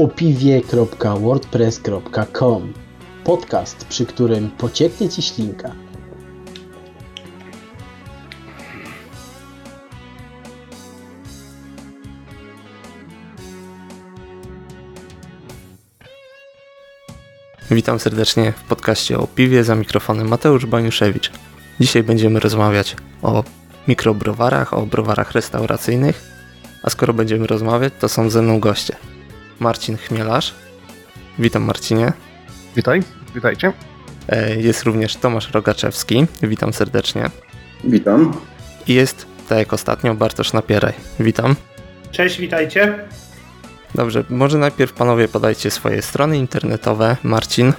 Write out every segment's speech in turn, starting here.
opiwie.wordpress.com Podcast, przy którym pocieknie Ci ślinka. Witam serdecznie w podcaście o piwie za mikrofonem Mateusz Baniuszewicz. Dzisiaj będziemy rozmawiać o mikrobrowarach, o browarach restauracyjnych, a skoro będziemy rozmawiać, to są ze mną goście. Marcin Chmielarz. Witam Marcinie. Witaj, witajcie. E, jest również Tomasz Rogaczewski. Witam serdecznie. Witam. I jest, tak jak ostatnio, Bartosz Napieraj. Witam. Cześć, witajcie. Dobrze, może najpierw panowie podajcie swoje strony internetowe. Marcin.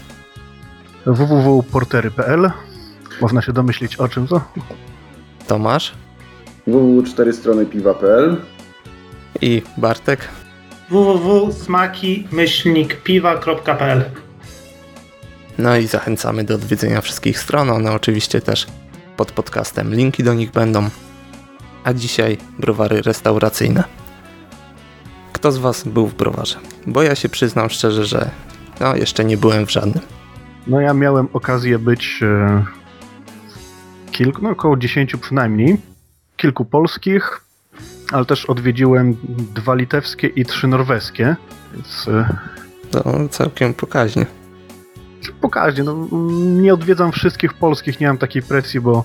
www.portery.pl Można się domyślić o czym to? Tomasz. www.4stronypiwa.pl I Bartek. www.smaki-piwa.pl No i zachęcamy do odwiedzenia wszystkich stron. One oczywiście też pod podcastem. Linki do nich będą. A dzisiaj browary restauracyjne. Kto z Was był w browarze? Bo ja się przyznam szczerze, że no, jeszcze nie byłem w żadnym. No ja miałem okazję być e, kilku, no około 10 przynajmniej. Kilku polskich, ale też odwiedziłem dwa litewskie i trzy norweskie. Więc e, No, całkiem pokaźnie. pokaźnie, no, nie odwiedzam wszystkich polskich, nie mam takiej presji, bo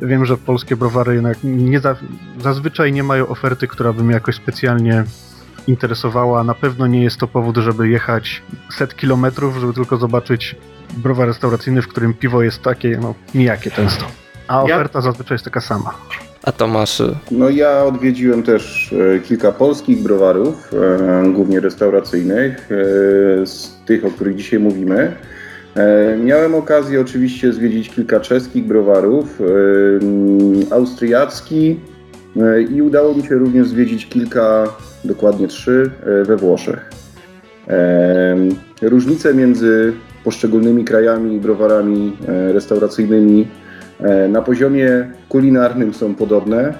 wiem, że polskie browary jednak nie za, zazwyczaj nie mają oferty, która by mnie jakoś specjalnie interesowała. Na pewno nie jest to powód, żeby jechać set kilometrów, żeby tylko zobaczyć browar restauracyjny, w którym piwo jest takie, no, nijakie często. A oferta zazwyczaj jest taka sama. A Tomasz, y, No ja odwiedziłem też e, kilka polskich browarów, e, głównie restauracyjnych, e, z tych, o których dzisiaj mówimy. Miałem okazję oczywiście zwiedzić kilka czeskich browarów, mm, austriacki i udało mi się również zwiedzić kilka, dokładnie trzy, we Włoszech. Różnice między poszczególnymi krajami i browarami restauracyjnymi Na poziomie kulinarnym są podobne,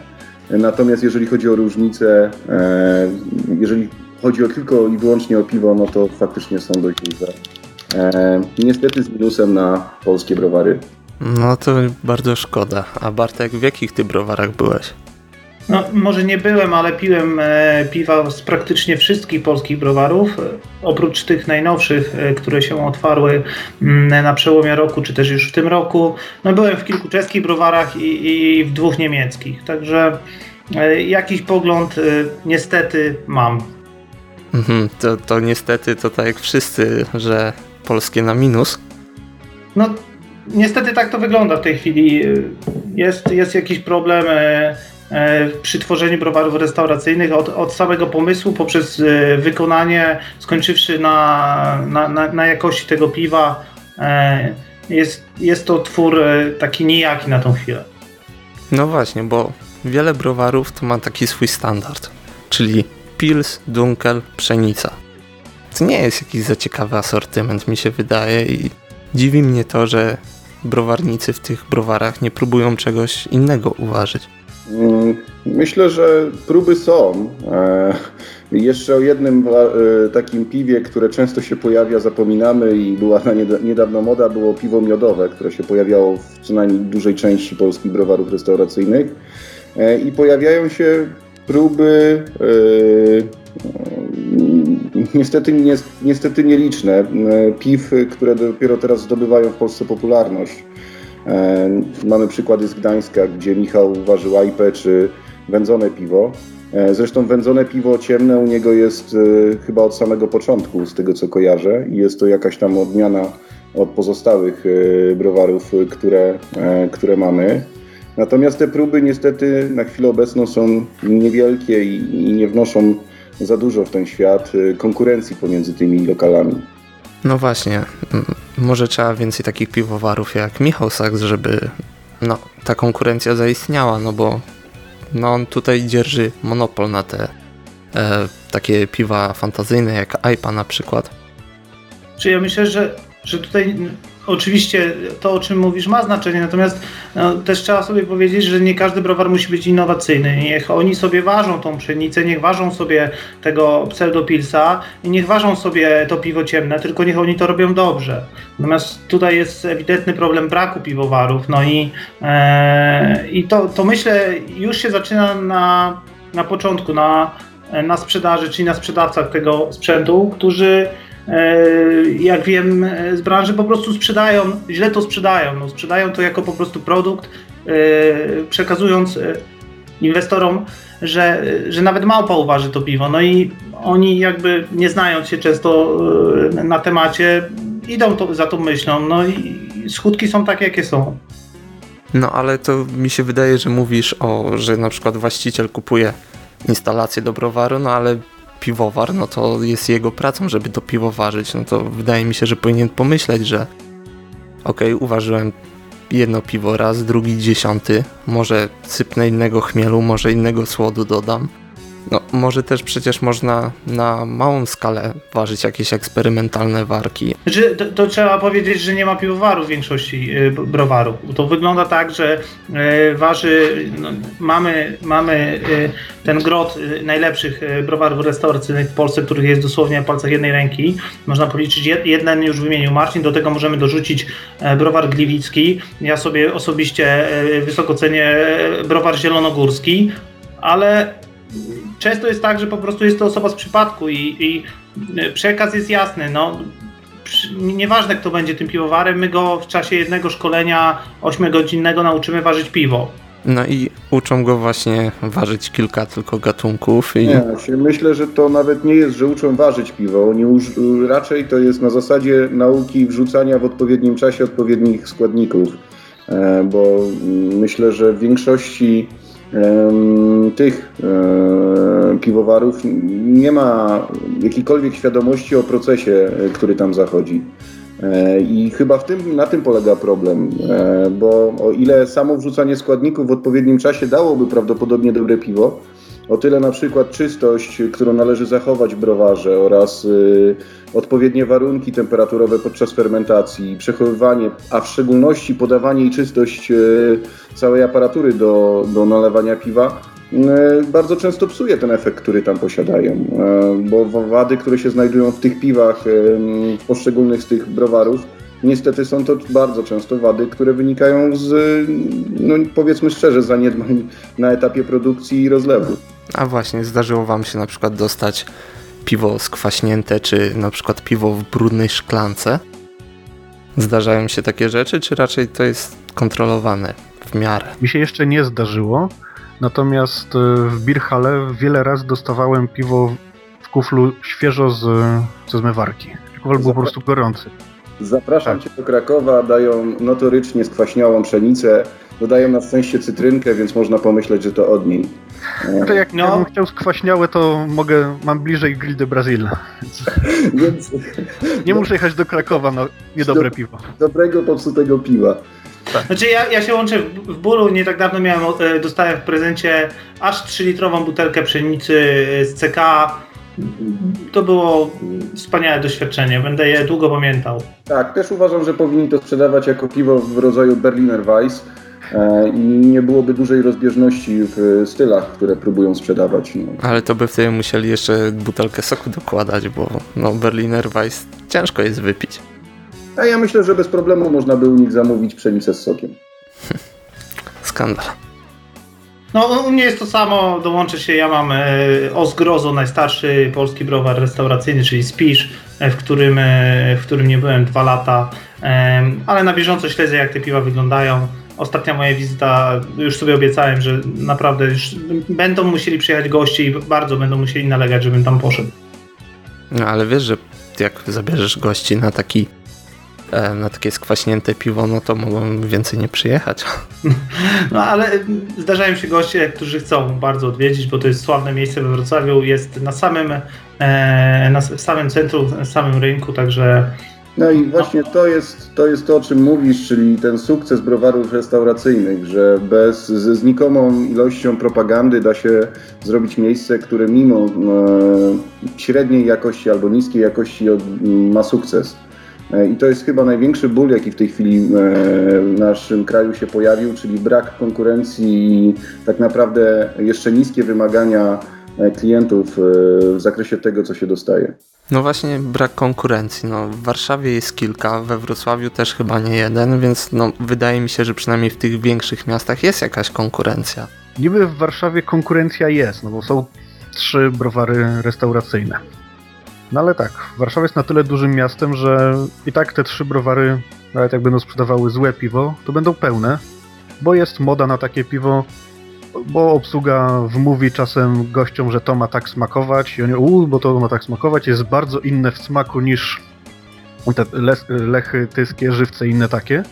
e, natomiast jeżeli chodzi o różnice, e, jeżeli chodzi o tylko i wyłącznie o piwo, no to faktycznie są dość duże. E, Niestety z minusem na polskie browary. no to bardzo szkoda. A Bartek, w jakich ty browarach byłeś? No, może nie byłem, ale piłem e, piwa z praktycznie wszystkich polskich browarów, e, oprócz tych najnowszych, e, które się otwarły mm, na przełomie roku, czy też już w tym roku. No, byłem w kilku czeskich browarach i, i w dwóch niemieckich, także jakiś pogląd niestety mam. Mhm, to, to niestety to tak jak wszyscy, że polskie na minus. No, niestety tak to wygląda w tej chwili. Jest, jest jakiś problem przy tworzeniu browarów restauracyjnych od, od samego pomysłu poprzez e, wykonanie, skończywszy na, na, na, na jakości tego piwa. E, jest, jest to twór e, taki nijaki na tą chwilę. No właśnie, bo wiele browarów to ma taki swój standard, czyli pils, dunkel, pszenica. To nie jest jakiś za ciekawy asortyment, mi się wydaje i dziwi mnie to, że browarnicy w tych browarach nie próbują czegoś innego uważać. Mm, Myślę, że próby są. E, Jeszcze o jednym e, takim piwie, które często się pojawia, zapominamy i była na nieda- niedawno moda, było piwo miodowe, które się pojawiało w co najmniej dużej części polskich browarów restauracyjnych. E, I pojawiają się próby mm, niestety, nie, niestety nieliczne piw, które dopiero teraz zdobywają w Polsce popularność. E, Mamy przykłady z Gdańska, gdzie Michał ważył IPę czy wędzone piwo. E, Zresztą wędzone piwo ciemne u niego jest e, chyba od samego początku, z tego co kojarzę, i jest to jakaś tam odmiana od pozostałych browarów, które, które mamy. Natomiast te próby niestety na chwilę obecną są niewielkie i, nie wnoszą za dużo w ten świat konkurencji pomiędzy tymi lokalami. No właśnie, może trzeba więcej takich piwowarów jak Michał Saks, żeby no, ta konkurencja zaistniała, no bo no, on tutaj dzierży monopol na te e, takie piwa fantazyjne jak IPA na przykład. Czy ja myślę, że że tutaj oczywiście to, o czym mówisz, ma znaczenie, natomiast no, też trzeba sobie powiedzieć, że nie każdy browar musi być innowacyjny. Niech oni sobie ważą tą pszenicę, niech ważą sobie tego pseudopilsa i niech ważą sobie to piwo ciemne, tylko niech oni to robią dobrze. Natomiast tutaj jest ewidentny problem braku piwowarów, no i, e, i to, to myślę już się zaczyna na, na początku, na, na sprzedaży, czyli na sprzedawcach tego sprzętu, którzy jak wiem z branży, po prostu sprzedają, źle to sprzedają. No, sprzedają to jako po prostu produkt, e, przekazując e, inwestorom, że, że nawet małpa uważy to piwo. No i oni jakby nie znając się często na temacie, idą to, za tą myślą. No i skutki są takie, jakie są. No ale to mi się wydaje, że mówisz o, że na przykład właściciel kupuje instalację do browaru, no ale piwowar, no to jest jego pracą, żeby to piwo ważyć. No to wydaje mi się, że powinien pomyśleć, że okej, okay, uważyłem jedno piwo raz, drugi dziesiąty, może sypnę innego chmielu, może innego słodu dodam. No, może też przecież można na małą skalę ważyć jakieś eksperymentalne warki. Znaczy, to, to, trzeba powiedzieć, że nie ma piwowaru w większości y, browarów. To wygląda tak, że y, waży, no, mamy, mamy y, ten grot najlepszych browarów restauracyjnych w Polsce, których jest dosłownie na palcach jednej ręki. Można policzyć, jeden już wymienił Marcin, do tego możemy dorzucić e, browar gliwicki. Ja sobie osobiście e, wysoko cenię e, browar zielonogórski, ale często jest tak, że po prostu jest to osoba z przypadku i, i przekaz jest jasny. No, nieważne kto będzie tym piwowarem, my go w czasie jednego szkolenia 8-godzinnego nauczymy ważyć piwo. No i uczą go właśnie ważyć kilka tylko gatunków. I... Nie, myślę, że to nawet nie jest, że uczą ważyć piwo. Oni już, raczej to jest na zasadzie nauki wrzucania w odpowiednim czasie odpowiednich składników. E, bo myślę, że w większości tych piwowarów nie ma jakiejkolwiek świadomości o procesie, e, który tam zachodzi. E, I chyba w tym, na tym polega problem, e, bo o ile samo wrzucanie składników w odpowiednim czasie dałoby prawdopodobnie dobre piwo, o tyle na przykład czystość, którą należy zachować w browarze oraz y, odpowiednie warunki temperaturowe podczas fermentacji, przechowywanie, a w szczególności podawanie i czystość y, całej aparatury do, do nalewania piwa, y, bardzo często psuje ten efekt, który tam posiadają, y, bo wady, które się znajdują w tych piwach y, poszczególnych z tych browarów, niestety są to bardzo często wady, które wynikają z, no powiedzmy szczerze, zaniedbań na etapie produkcji i rozlewu. A właśnie, zdarzyło Wam się na przykład dostać piwo skwaśnięte, czy na przykład piwo w brudnej szklance? Zdarzają się takie rzeczy, czy raczej to jest kontrolowane w miarę? Mi się jeszcze nie zdarzyło, natomiast e, w Birchale wiele razy dostawałem piwo w kuflu świeżo z, ze zmywarki. Kufel był po prostu gorący. Zapraszam tak. Cię do Krakowa, dają notorycznie skwaśniałą pszenicę, dodają na szczęście cytrynkę, więc można pomyśleć, że to od niej. No to jak no. bym chciał skwaśniałe, to mogę, mam bliżej Grill de Brazil. Więc... Nie muszę jechać do Krakowa na niedobre do, piwo. Dobrego, popsutego piwa. Tak. Znaczy ja, ja się łączę w, w bólu, nie tak dawno miałem, e, dostałem w prezencie aż 3-litrową butelkę pszenicy z CK. To było wspaniałe doświadczenie, będę je długo pamiętał. Tak, też uważam, że powinni to sprzedawać jako piwo w rodzaju Berliner Weiss E, i nie byłoby dużej rozbieżności w stylach, które próbują sprzedawać. No. Ale to by wtedy musieli jeszcze butelkę soku dokładać, bo no, Berliner Weiss ciężko jest wypić. A ja myślę, że bez problemu można by u nich zamówić pszenicę z sokiem. Skandal. No u mnie jest to samo, dołączę się, ja mam e, Osgrozo, najstarszy polski browar restauracyjny, czyli Spisz, e, w którym, e, w którym nie byłem dwa lata, e, ale na bieżąco śledzę jak te piwa wyglądają ostatnia moja wizyta, już sobie obiecałem, że naprawdę już będą musieli przyjechać goście i bardzo będą musieli nalegać, żebym tam poszedł. No ale wiesz, że jak zabierzesz gości na taki na takie skwaśnięte piwo, no to mogą więcej nie przyjechać. No ale zdarzają się goście, którzy chcą bardzo odwiedzić, bo to jest sławne miejsce we Wrocławiu, jest na samym, e, na samym centrum, na samym rynku, także no i właśnie to jest, to jest to, o czym mówisz, czyli ten sukces browarów restauracyjnych, że bez, z znikomą ilością propagandy da się zrobić miejsce, które mimo e, średniej jakości albo niskiej jakości od, ma sukces. E, I to jest chyba największy ból, jaki w tej chwili w naszym kraju się pojawił, czyli brak konkurencji i tak naprawdę jeszcze niskie wymagania klientów w zakresie tego, co się dostaje. No właśnie brak konkurencji. No, w Warszawie jest kilka, we Wrocławiu też chyba nie jeden, więc no, wydaje mi się, że przynajmniej w tych większych miastach jest jakaś konkurencja. Niby w Warszawie konkurencja jest, no bo są trzy browary restauracyjne. No ale tak, Warszawa jest na tyle dużym miastem, że i tak te trzy browary, nawet jak będą sprzedawały złe piwo, to będą pełne, bo jest moda na takie piwo, bo obsługa wmówi czasem gościom, że to ma tak smakować i oni, uuu, bo to ma tak smakować, jest bardzo inne w smaku niż te lechy, tyskie, żywce i inne takie.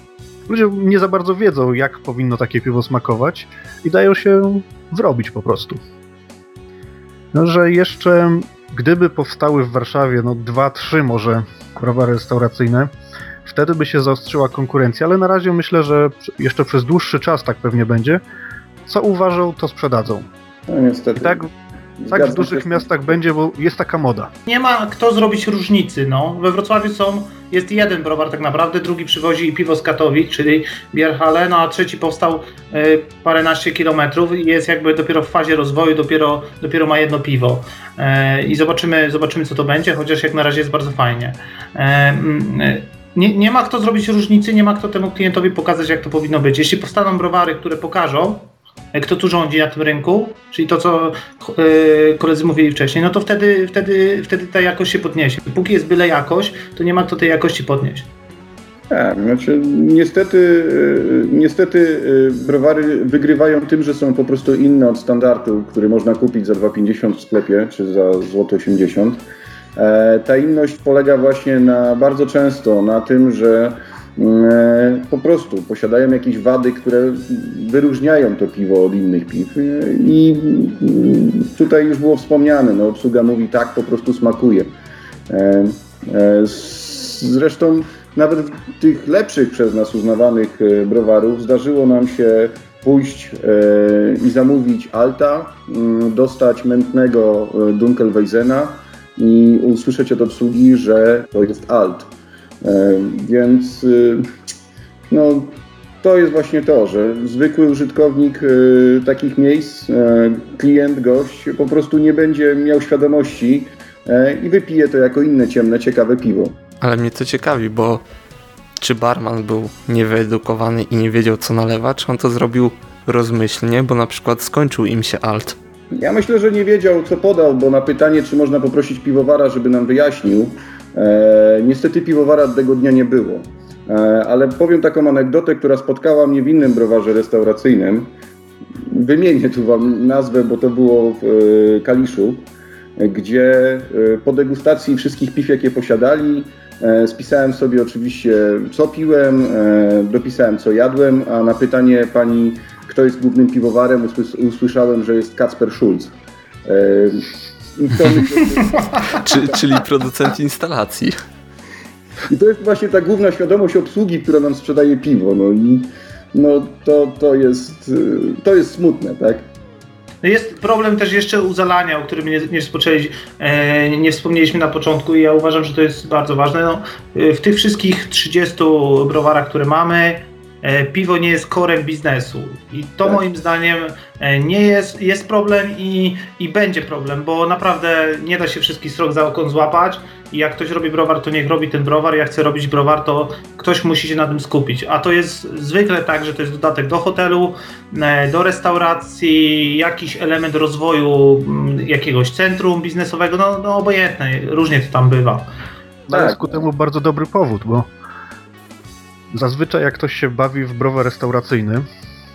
Ludzie nie za bardzo wiedzą, jak powinno takie piwo smakować i dają się wrobić po prostu. No, że jeszcze gdyby powstały w Warszawie no dwa, trzy może browary restauracyjne, wtedy by się zaostrzyła konkurencja, ale na razie myślę, że jeszcze przez dłuższy czas tak pewnie będzie, co uważał, to sprzedadzą. No niestety. I tak, tak w dużych miastach będzie, bo jest taka moda. Nie ma kto zrobić różnicy, no. We Wrocławiu są, jest jeden browar tak naprawdę, drugi przywozi piwo z Katowic, czyli Bierhale, no a trzeci powstał y, paręnaście kilometrów i jest jakby dopiero w fazie rozwoju, dopiero, dopiero ma jedno piwo. Y, I zobaczymy, zobaczymy co to będzie, chociaż jak na razie jest bardzo fajnie. Y, nie, nie ma kto zrobić różnicy, nie ma kto temu klientowi pokazać, jak to powinno być. Jeśli powstaną browary, które pokażą, kto tu rządzi na tym rynku, czyli to, co e, koledzy mówili wcześniej, no to wtedy, wtedy, wtedy ta jakość się podniesie. Póki jest byle jakość, to nie ma kto tej jakości podnieść. Tak, znaczy niestety, e, niestety e, browary wygrywają tym, że są po prostu inne od standardu, który można kupić za 2,50 w sklepie, czy za złoto 80. Ta inność polega właśnie na bardzo często na tym, że E, po prostu posiadają jakieś wady, które wyróżniają to piwo od innych piw. I tutaj już było wspomniane, no, obsługa mówi tak, po prostu smakuje. E, e, zresztą nawet w tych lepszych przez nas uznawanych browarów zdarzyło nam się pójść i zamówić Alta, dostać mętnego Dunkelweisena i usłyszeć od obsługi, że to jest Alt. E, więc y, no, to jest właśnie to, że zwykły użytkownik y, takich miejsc, e, klient, gość po prostu nie będzie miał świadomości e, i wypije to jako inne ciemne, ciekawe piwo. Ale mnie to ciekawi, bo czy barman był niewyedukowany i nie wiedział co nalewa, czy on to zrobił rozmyślnie, bo na przykład skończył im się alt. Ja myślę, że nie wiedział co podał, bo na pytanie, czy można poprosić piwowara, żeby nam wyjaśnił, niestety piwowara tego dnia nie było. E, ale powiem taką anegdotę, która spotkała mnie w innym browarze restauracyjnym. Wymienię tu Wam nazwę, bo to było w e, Kaliszu, gdzie po degustacji wszystkich piw, jakie posiadali, spisałem sobie oczywiście, co piłem, dopisałem, co jadłem, a na pytanie pani, kto jest głównym piwowarem, usłyszałem, że jest Kacper Schulz. Czy, czyli producent instalacji. I to jest właśnie ta główna świadomość obsługi, która nam sprzedaje piwo. No i no to, to, jest, to jest smutne, tak? Jest problem też jeszcze u zalania, o którym nie, nie, e, nie wspomnieliśmy na początku i ja uważam, że to jest bardzo ważne. No, w tych wszystkich 30 browarach, które mamy, piwo nie jest korem biznesu. I to tak. moim zdaniem e, nie jest, jest problem i, i będzie problem, bo naprawdę nie da się wszystkich strok za okon złapać i jak ktoś robi browar, to niech robi ten browar, jak chce robić browar, to ktoś musi się na tym skupić. A to jest zwykle tak, że to jest dodatek do hotelu, e, do restauracji, jakiś element rozwoju mm, jakiegoś centrum biznesowego, no, no obojętne, różnie to tam bywa. Tak. Jest ku temu bardzo dobry powód, bo Zazwyczaj jak ktoś się bawi w browar restauracyjny,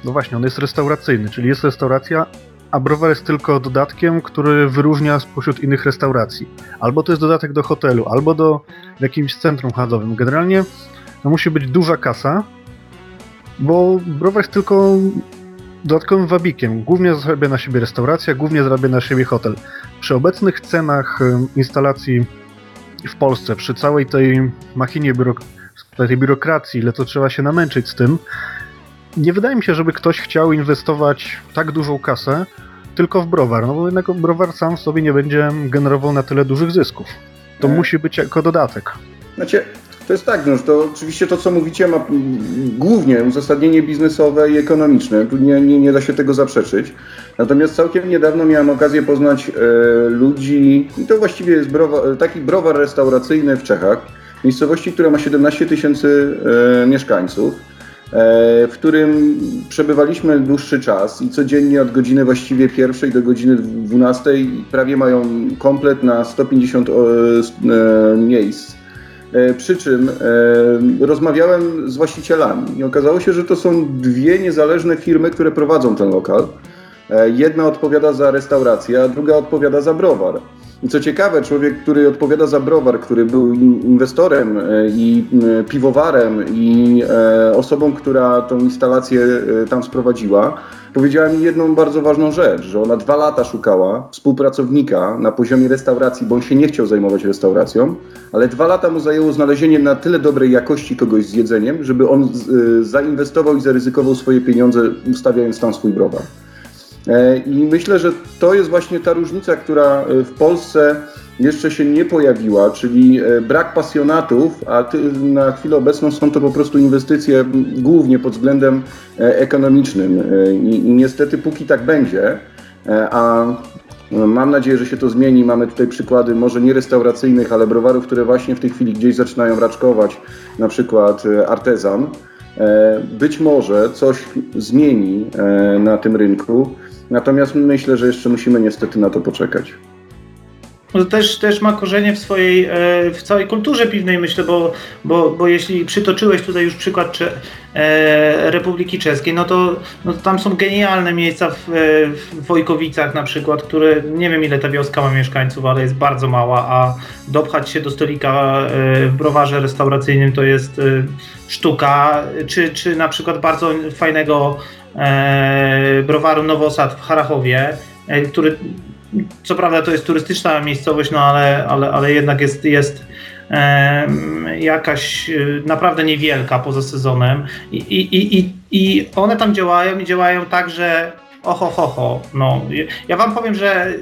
no właśnie, on jest restauracyjny, czyli jest restauracja, a browar jest tylko dodatkiem, który wyróżnia spośród innych restauracji. Albo to jest dodatek do hotelu, albo do jakimś centrum handlowym. Generalnie no, musi być duża kasa, bo browar jest tylko dodatkowym wabikiem. Głównie zarabia na siebie restauracja, głównie zarabia na siebie hotel. Przy obecnych cenach instalacji w Polsce, przy całej tej machinie biurokratycznej, tej biurokracji, ile to trzeba się namęczyć z tym. Nie wydaje mi się, żeby ktoś chciał inwestować tak dużą kasę tylko w browar, no bo jednak browar sam w sobie nie będzie generował na tyle dużych zysków. To musi być jako dodatek. Znaczy, To jest tak, no, to oczywiście to, co mówicie, ma głównie uzasadnienie biznesowe i ekonomiczne. Tu nie, nie, nie da się tego zaprzeczyć. Natomiast całkiem niedawno miałem okazję poznać e, ludzi, i to właściwie jest taki browar restauracyjny w Czechach, miejscowości, która ma 17 tysięcy e, mieszkańców, e, w którym przebywaliśmy dłuższy czas i codziennie od godziny właściwie pierwszej do godziny 12 prawie mają komplet na 150 e, miejsc przy czym rozmawiałem z właścicielami i okazało się, że to są dwie niezależne firmy, które prowadzą ten lokal. Jedna odpowiada za restaurację, a druga odpowiada za browar. I co ciekawe, człowiek, który odpowiada za browar, który był inwestorem i piwowarem i osobą, która tą instalację tam sprowadziła, powiedziała mi jedną bardzo ważną rzecz, że ona dwa lata szukała współpracownika na poziomie restauracji, bo on się nie chciał zajmować restauracją, ale dwa lata mu zajęło znalezienie na tyle dobrej jakości kogoś z jedzeniem, żeby on zainwestował i zaryzykował swoje pieniądze, ustawiając tam swój browar. E, I myślę, że to jest właśnie ta różnica, która y, w Polsce jeszcze się nie pojawiła, czyli e, brak pasjonatów, a na chwilę obecną są to po prostu inwestycje głównie pod względem e, ekonomicznym. E, I, niestety póki tak będzie, a Mam nadzieję, że się to zmieni. Mamy tutaj przykłady może nie restauracyjnych, ale browarów, które właśnie w tej chwili gdzieś zaczynają raczkować, na przykład Artezan. Być może coś zmieni na tym rynku, natomiast myślę, że jeszcze musimy niestety na to poczekać. To też, też ma korzenie w swojej, e, w całej kulturze piwnej, myślę, bo, bo, bo jeśli przytoczyłeś tutaj już przykład e, Republiki Czeskiej, no to, no to tam są genialne miejsca w, w Wojkowicach na przykład, które nie wiem ile ta wioska ma mieszkańców, ale jest bardzo mała, a dopchać się do stolika e, w browarze restauracyjnym to jest sztuka, czy, czy na przykład bardzo fajnego browaru Nowosad w Harachowie, który co prawda to jest turystyczna miejscowość, no ale, ale, ale jednak jest, jest jakaś e, naprawdę niewielka poza sezonem I, i, i, i one tam działają i działają tak, że oho, ho, ho. No, ja wam powiem, że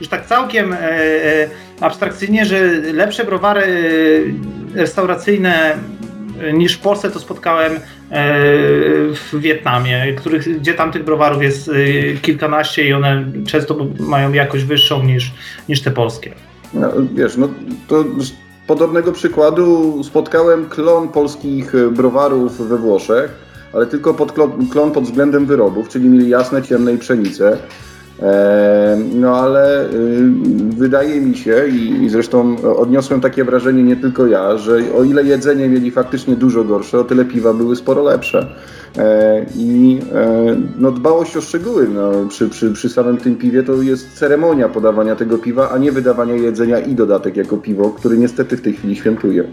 już tak całkiem e, e, abstrakcyjnie, że lepsze browary restauracyjne niż w Polsce to spotkałem e, w Wietnamie, których, gdzie tam tych browarów jest e, kilkanaście i one często mają jakość wyższą niż, niż te polskie. No, wiesz, no to z podobnego przykładu spotkałem klon polskich browarów we Włoszech, ale tylko pod klon, klon pod względem wyrobów, czyli mieli jasne, ciemne i pszenice. No ale y, wydaje mi się i zresztą odniosłem takie wrażenie nie tylko ja, że o ile jedzenie mieli faktycznie dużo gorsze, o tyle piwa były sporo lepsze. E, I e, no, dbałość o szczegóły no, przy, przy, przy samym tym piwie to jest ceremonia podawania tego piwa, a nie wydawania jedzenia i dodatek jako piwo, który niestety w tej chwili świętuje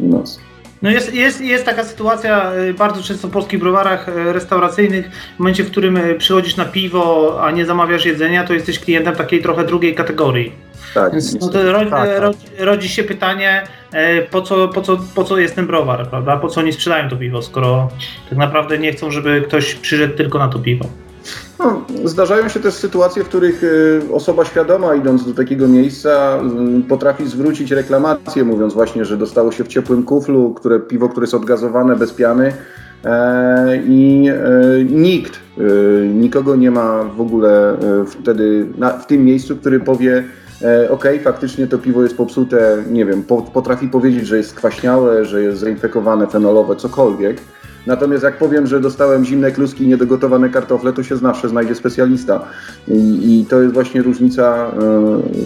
u nas. No jest, jest, jest taka sytuacja y, bardzo często w polskich browarach y, restauracyjnych, w momencie, w którym y, przychodzisz na piwo, a nie zamawiasz jedzenia, to jesteś klientem takiej trochę drugiej kategorii. Tak, Więc no to rodzi, tak, tak. rodzi się pytanie, po co, po, co, po co jest ten browar, prawda? Po co oni sprzedają to piwo, skoro tak naprawdę nie chcą, żeby ktoś przyszedł tylko na to piwo. No, zdarzają się też sytuacje, w których y, osoba świadoma idąc do takiego miejsca y, potrafi zwrócić reklamację, mówiąc właśnie, że dostało się w ciepłym kuflu, które, piwo, które jest odgazowane bez piany e, i e, nikt, y, nikogo nie ma w ogóle e, wtedy w tym miejscu, który powie ok, faktycznie to piwo jest popsute, nie wiem, potrafi powiedzieć, że jest kwaśniałe, że jest zainfekowane, fenolowe, cokolwiek. Natomiast jak powiem, że dostałem zimne kluski i niedogotowane kartofle, to się zawsze znajdzie specjalista. I, I, to jest właśnie różnica e,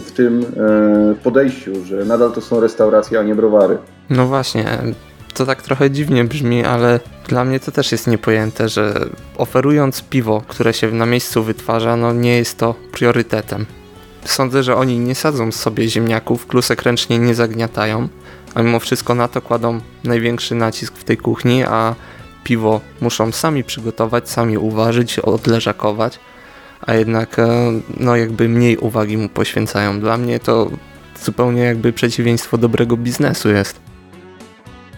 w tym e, podejściu, że nadal to są restauracje, a nie browary. No właśnie, to tak trochę dziwnie brzmi, ale dla mnie to też jest niepojęte, że oferując piwo, które się na miejscu wytwarza, no nie jest to priorytetem. Sądzę, że oni nie sadzą sobie ziemniaków, klusek ręcznie nie zagniatają, a mimo wszystko na to kładą największy nacisk w tej kuchni, a piwo muszą sami przygotować, sami uważać, odleżakować, a jednak e, no jakby mniej uwagi mu poświęcają. Dla mnie to zupełnie jakby przeciwieństwo dobrego biznesu jest.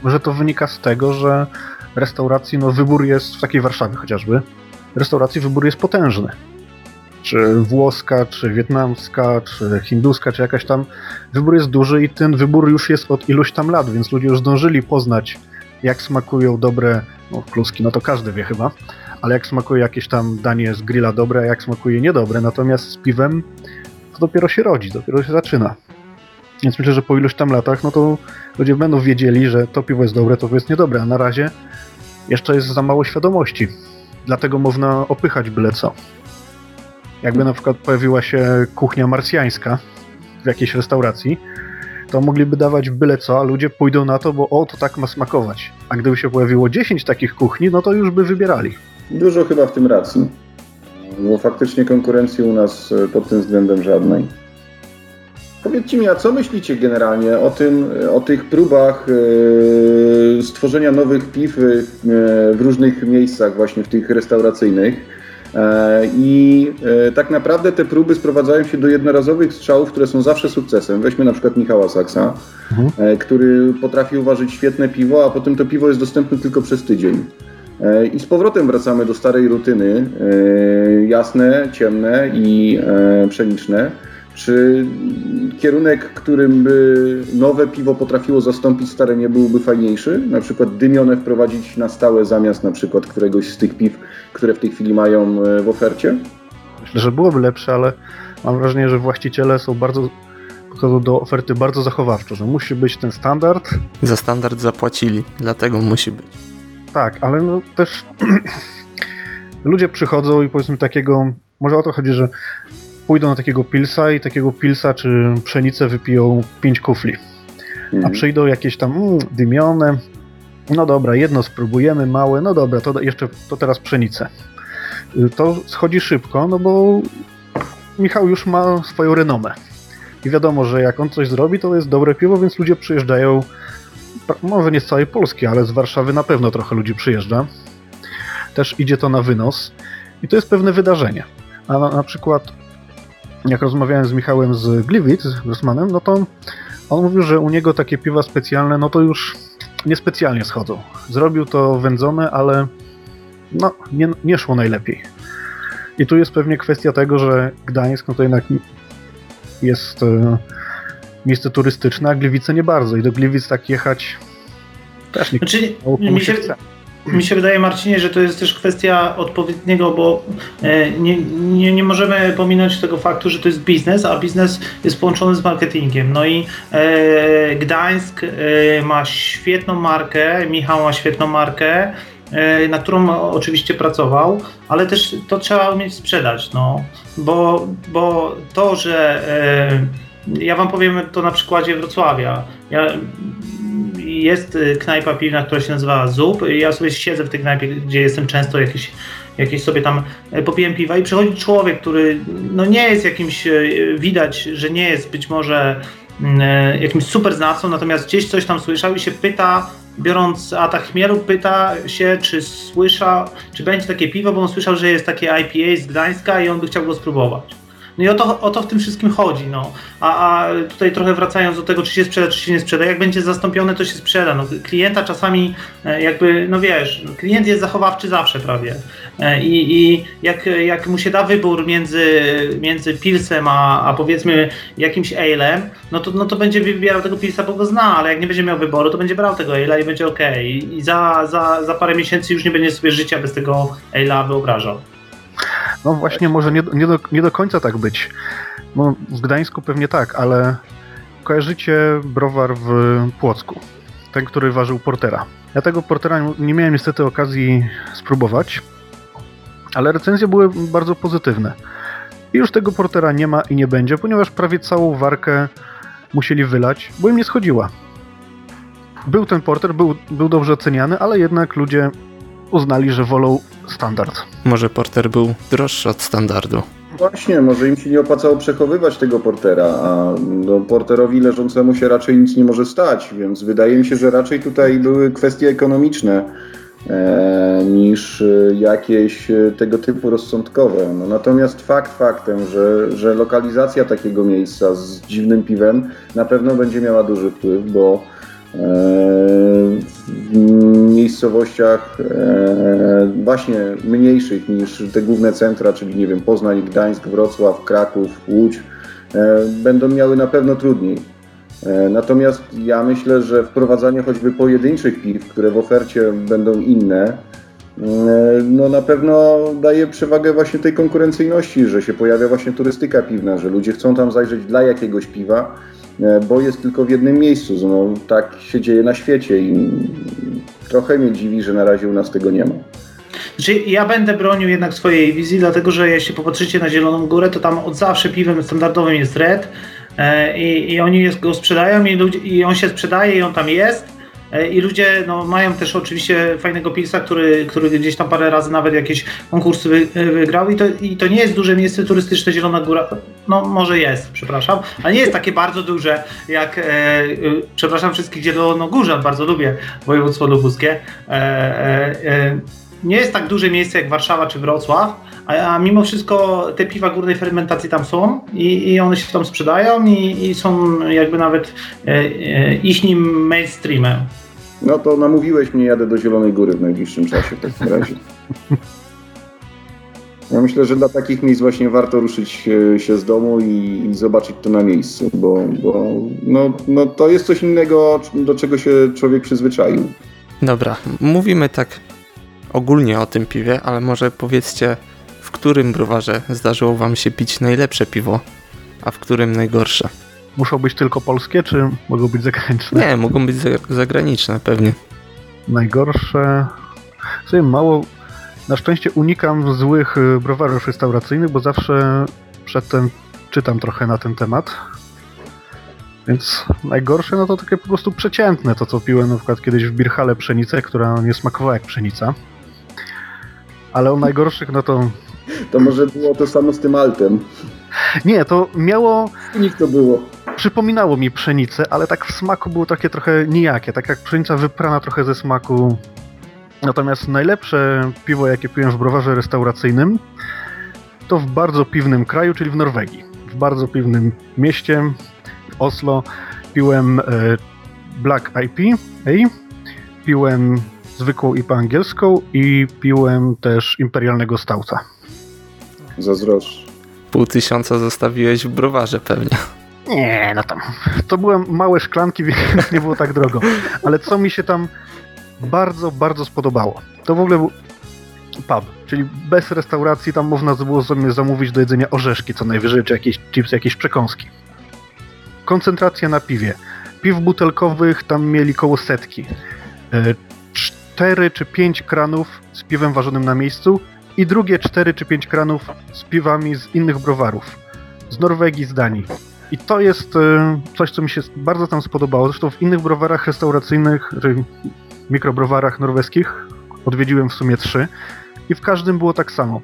Może to wynika z tego, że restauracji, no wybór jest w takiej Warszawie chociażby, restauracji wybór jest potężny. czy włoska, czy wietnamska, czy hinduska, czy jakaś tam, wybór jest duży i ten wybór już jest od iluś tam lat, więc ludzie już zdążyli poznać, jak smakują dobre, no kluski, no to każdy wie chyba, ale jak smakuje jakieś tam danie z grilla dobre, jak smakuje niedobre, natomiast z piwem to dopiero się rodzi, dopiero się zaczyna. Więc myślę, że po iluś tam latach, no to ludzie będą wiedzieli, że to piwo jest dobre, to piwo jest niedobre, a na razie jeszcze jest za mało świadomości. Dlatego można opychać byle co. Jakby na przykład pojawiła się kuchnia marsjańska w jakiejś restauracji, to mogliby dawać byle co, a ludzie pójdą na to, bo o, to tak ma smakować. A gdyby się pojawiło 10 takich kuchni, no to już by wybierali. Dużo chyba w tym racji. Bo faktycznie konkurencji u nas e, pod tym względem żadnej. Powiedzcie mi, a co myślicie generalnie o tym, o tych próbach e, stworzenia nowych piw e, w różnych miejscach, właśnie w tych restauracyjnych? E, I e, tak naprawdę te próby sprowadzają się do jednorazowych strzałów, które są zawsze sukcesem. Weźmy na przykład Michała Saksa, Mhm. e, który potrafi uważać świetne piwo, a potem to piwo jest dostępne tylko przez tydzień. I z powrotem wracamy do starej rutyny, jasne, ciemne i pszeniczne. Czy kierunek, którym by nowe piwo potrafiło zastąpić stare, nie byłby fajniejszy? Na przykład dymione wprowadzić na stałe zamiast na przykład któregoś z tych piw, które w tej chwili mają e, w ofercie? Myślę, że byłoby lepsze, ale mam wrażenie, że właściciele są bardzo podchodzą do oferty bardzo zachowawczo, że musi być ten standard. Za standard zapłacili, dlatego musi być. Tak, ale no też ludzie przychodzą i powiedzmy takiego, może o to chodzi, że pójdą na takiego pilsa i takiego pilsa czy pszenicę wypiją pięć kufli, a Mhm. przyjdą jakieś tam mm, dymione, no dobra, jedno spróbujemy, małe, no dobra, to jeszcze, to teraz pszenicę. Y, To schodzi szybko, no bo Michał już ma swoją renomę. I wiadomo, że jak on coś zrobi, to jest dobre piwo, więc ludzie przyjeżdżają, może nie z całej Polski, ale z Warszawy na pewno trochę ludzi przyjeżdża. Też idzie to na wynos. I to jest pewne wydarzenie. A na, na przykład, jak rozmawiałem z Michałem z Gliwic, z Grossmanem, no to on mówił, że u niego takie piwa specjalne, no to już niespecjalnie schodzą. Zrobił to wędzone, ale no, nie, nie szło najlepiej. I tu jest pewnie kwestia tego, że Gdańsk, no to jednak jest e, miejsce turystyczne, a Gliwice nie bardzo. I do Gliwic tak jechać też nie Znaczy, mi się się. Mi się wydaje, Marcinie, że to jest też kwestia odpowiedniego, bo e, nie, nie, nie możemy pominąć tego faktu, że to jest biznes, a biznes jest połączony z marketingiem. No i e, Gdańsk e, ma świetną markę, Michał ma świetną markę, e, na którą oczywiście pracował, ale też to trzeba umieć sprzedać, no, bo, bo to, że e, ja wam powiem to na przykładzie Wrocławia. Ja, jest y, knajpa piwna, która się nazywa ZUP. Ja sobie siedzę w tej knajpie, gdzie jestem często jakiś, jakieś sobie tam e, popijem piwa i przychodzi człowiek, który no nie jest jakimś, e, widać, że nie jest być może mm, e, jakimś super znawcą, natomiast gdzieś coś tam słyszał i się pyta, biorąc atak chmielu, pyta się, czy słyszał, czy będzie takie piwo, bo on słyszał, że jest takie IPA z Gdańska i on by chciał go spróbować. No i o to, o to w tym wszystkim chodzi. No. A, a tutaj trochę wracając do tego, czy się sprzeda, czy się nie sprzeda. Jak będzie zastąpione, to się sprzeda. No, klienta czasami e, jakby, no wiesz, no, klient jest zachowawczy zawsze prawie. E, I, i jak, jak mu się da wybór między, między pilsem, a, a powiedzmy jakimś alem, no to, no to będzie wybierał tego pilsa, bo go zna, ale jak nie będzie miał wyboru, to będzie brał tego ala i będzie ok. I, za, za, za parę miesięcy już nie będzie sobie życia bez tego ala wyobrażał. No właśnie, może nie, nie, do, nie do końca tak być. No, w Gdańsku pewnie tak, ale kojarzycie browar w Płocku. Ten, który ważył portera. Ja tego portera nie- nie miałem niestety okazji spróbować, ale recenzje były bardzo pozytywne. I już tego portera nie ma i nie będzie, ponieważ prawie całą warkę musieli wylać, bo im nie schodziła. Był ten porter, był, był dobrze oceniany, ale jednak ludzie uznali, że wolą standard. Może porter był droższy od standardu. Właśnie, może im się nie opłacało przechowywać tego portera, a no, porterowi leżącemu się raczej nic nie może stać, więc wydaje mi się, że raczej tutaj były kwestie ekonomiczne e, niż e, jakieś e, tego typu rozsądkowe. No, natomiast fakt faktem, że, że lokalizacja takiego miejsca z dziwnym piwem na pewno będzie miała duży wpływ, bo w miejscowościach właśnie mniejszych niż te główne centra, czyli nie wiem, Poznań, Gdańsk, Wrocław, Kraków, Łódź, będą miały na pewno trudniej. Natomiast ja myślę, że wprowadzanie choćby pojedynczych piw, które w ofercie będą inne, no na pewno daje przewagę właśnie tej konkurencyjności, że się pojawia właśnie turystyka piwna, że ludzie chcą tam zajrzeć dla jakiegoś piwa, e, bo jest tylko w jednym miejscu. No, tak się dzieje na świecie i trochę mnie dziwi, że na razie u nas tego nie ma. Znaczy, ja będę bronił jednak swojej wizji, dlatego że jeśli popatrzycie na Zieloną Górę, to tam od zawsze piwem standardowym jest Red e, i, i oni go sprzedają i, ludzie, i on się sprzedaje i on tam jest E, I ludzie no, mają też oczywiście fajnego pilsa, który, który gdzieś tam parę razy nawet jakieś konkursy wy, e, wygrał. I to, I to nie jest duże miejsce turystyczne Zielona Góra. No może jest, przepraszam, ale nie jest takie bardzo duże jak, e, e, przepraszam wszystkich Zielonogórzan, bardzo lubię województwo lubuskie. E, e, nie jest tak duże miejsce jak Warszawa czy Wrocław, a, a, mimo wszystko te piwa górnej fermentacji tam są i, i one się tam sprzedają i, i są jakby nawet e, e, ich nim mainstreamem. No to namówiłeś mnie, jadę do Zielonej Góry w najbliższym czasie w takim razie. Ja myślę, że dla takich miejsc właśnie warto ruszyć się z domu i, i zobaczyć to na miejscu, bo, bo no, no to jest coś innego, do czego się człowiek przyzwyczaił. Dobra, mówimy tak ogólnie o tym piwie, ale może powiedzcie, w którym browarze zdarzyło Wam się pić najlepsze piwo, a w którym najgorsze? Muszą być tylko polskie, czy mogą być zagraniczne? Nie, mogą być zagraniczne pewnie. Najgorsze... Sobie mało... Na szczęście unikam złych y, browarów restauracyjnych, bo zawsze przedtem czytam trochę na ten temat. Więc najgorsze, no to takie po prostu przeciętne, to co piłem na przykład kiedyś w Birchale pszenicę, która nie smakowała jak pszenica. Ale o najgorszych, no to to może było to samo z tym altem. Nie, to miało... Nikt to było. Przypominało mi pszenicę, ale tak w smaku było takie trochę nijakie, tak jak pszenica wyprana trochę ze smaku. Natomiast najlepsze piwo, jakie piłem w browarze restauracyjnym, to w bardzo piwnym kraju, czyli w Norwegii. W bardzo piwnym mieście, w Oslo, piłem e, Black IPA, piłem zwykłą IPA angielską i piłem też imperialnego stauta. Zazdroszczę. Pół tysiąca zostawiłeś w browarze pewnie. Nie, no tam. To były małe szklanki, więc nie było tak drogo. Ale co mi się tam bardzo, bardzo spodobało, to w ogóle był pub, czyli bez restauracji, tam można było sobie zamówić do jedzenia orzeszki co najwyżej, czy jakieś chipsy, jakieś przekąski. Koncentracja na piwie. Piw butelkowych tam mieli koło setki. E, cztery czy pięć kranów z piwem ważonym na miejscu i drugie 4 czy 5 kranów z piwami z innych browarów. Z Norwegii, z Danii. I to jest e, coś, co mi się bardzo tam spodobało. Zresztą w innych browarach restauracyjnych, czy mikrobrowarach norweskich odwiedziłem w sumie trzy i w każdym było tak samo.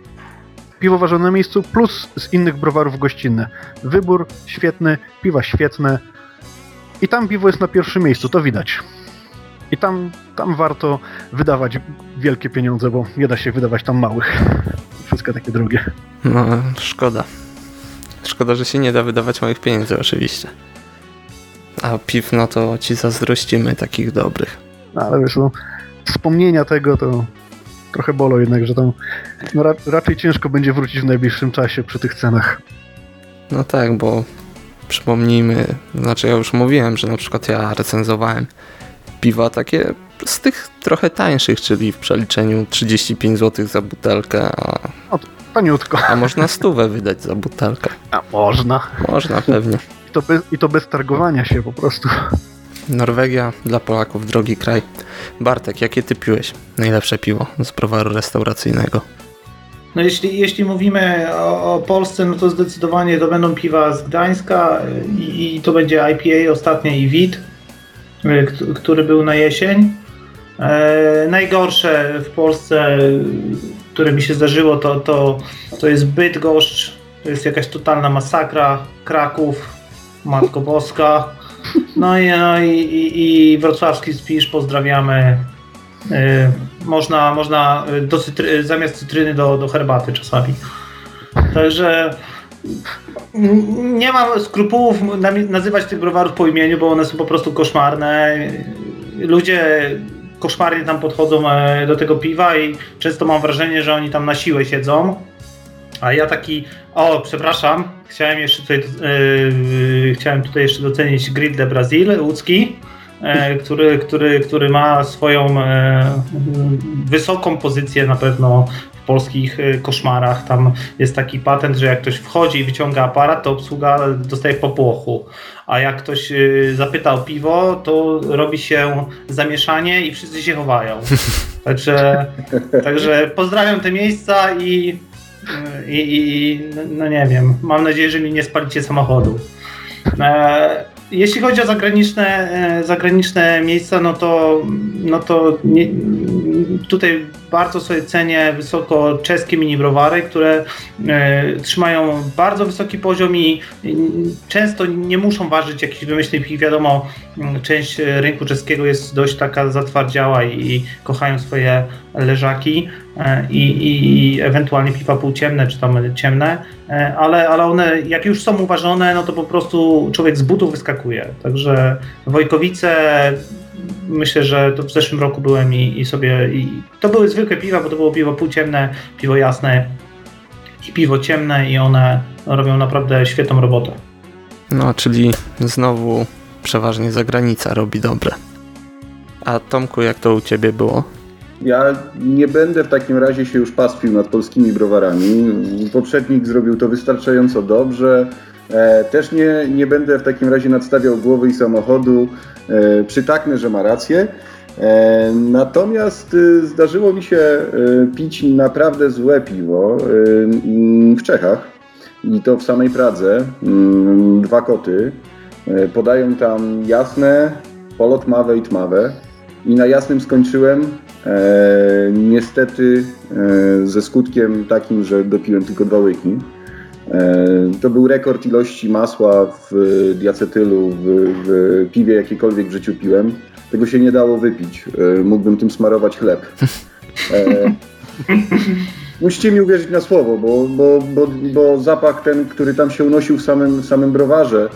Piwo ważone na miejscu plus z innych browarów gościnne. Wybór świetny, piwa świetne. I tam piwo jest na pierwszym miejscu, to widać. I tam, tam warto wydawać wielkie pieniądze, bo nie da się wydawać tam małych. Wszystko takie drogie. No, szkoda. Szkoda, że się nie da wydawać małych pieniędzy, oczywiście. A piw, no to ci zazdrościmy takich dobrych. No, ale wiesz, no, wspomnienia tego to trochę bolą jednak, że tam no, ra raczej ciężko będzie wrócić w najbliższym czasie przy tych cenach. No tak, bo przypomnijmy, znaczy ja już mówiłem, że na przykład ja recenzowałem piwa takie z tych trochę tańszych, czyli w przeliczeniu 35 zł za butelkę, a... O, taniutko. A można stówę wydać za butelkę. A można. Można, pewnie. I to bez, i to bez targowania się po prostu. Norwegia dla Polaków drogi kraj. Bartek, jakie ty piłeś najlepsze piwo z browaru restauracyjnego? No jeśli, jeśli mówimy o, o, Polsce, no to zdecydowanie to będą piwa z Gdańska i, i to będzie IPA ostatnie i WIT. E, który był na jesień. E, najgorsze w Polsce, które mi się zdarzyło, to, to, to jest Bydgoszcz, to jest jakaś totalna masakra, Kraków, Matko Boska, no i, no i, i, wrocławski Spisz, pozdrawiamy. E, można, można do cytry, zamiast cytryny do, do herbaty czasami. Także nie mam skrupułów nazywać tych browarów po imieniu, bo one są po prostu koszmarne. Ludzie koszmarnie tam podchodzą e, do tego piwa i często mam wrażenie, że oni tam na siłę siedzą. A ja taki, o przepraszam, chciałem jeszcze tutaj, yy, chciałem tutaj jeszcze docenić Grill de Brasil łódzki, yy, który, który, który ma swoją yy, wysoką pozycję na pewno polskich koszmarach. Tam jest taki patent, że jak ktoś wchodzi i wyciąga aparat, to obsługa dostaje popłochu. A jak ktoś zapyta o piwo, to robi się zamieszanie i wszyscy się chowają. Także, także pozdrawiam te miejsca i i, i no nie wiem, mam nadzieję, że mi nie spalicie samochodu. E, jeśli chodzi o zagraniczne, e, zagraniczne miejsca, no to, no to nie, tutaj bardzo sobie cenię wysoko czeskie mini browary, które e, trzymają bardzo wysoki poziom i często nie muszą ważyć jakichś wymyślnych piw. Wiadomo, część rynku czeskiego jest dość taka zatwardziała i, i kochają swoje leżaki e, i, i, ewentualnie piwa półciemne czy tam ciemne, e, ale, ale one jak już są uważone, no to po prostu człowiek z butów wyskakuje. Także Wojkowice myślę, że to w zeszłym roku byłem i, i sobie. I to były zwykłe piwa, bo to było piwo półciemne, piwo jasne i piwo ciemne, i one robią naprawdę świetną robotę. No, czyli znowu przeważnie zagranica robi dobre. A Tomku, jak to u ciebie było? Ja nie będę w takim razie się już pastwił nad polskimi browarami. Poprzednik zrobił to wystarczająco dobrze. E, też nie, nie będę w takim razie nadstawiał głowy i samochodu. E, przytaknę, że ma rację. E, natomiast zdarzyło mi się pić naprawdę złe piwo w Czechach i to w samej Pradze. Mm, dwa koty. Podają tam jasne, polotmawe i tmawe. I na jasnym skończyłem. Niestety ze skutkiem takim, że dopiłem tylko dwa łyki. E, to był rekord ilości masła w diacetylu, w, w piwie jakiekolwiek w życiu piłem. Tego się nie dało wypić. E, mógłbym tym smarować chleb. E, musicie mi uwierzyć na słowo, bo, bo, bo, bo zapach ten, który tam się unosił w samym, w samym browarze,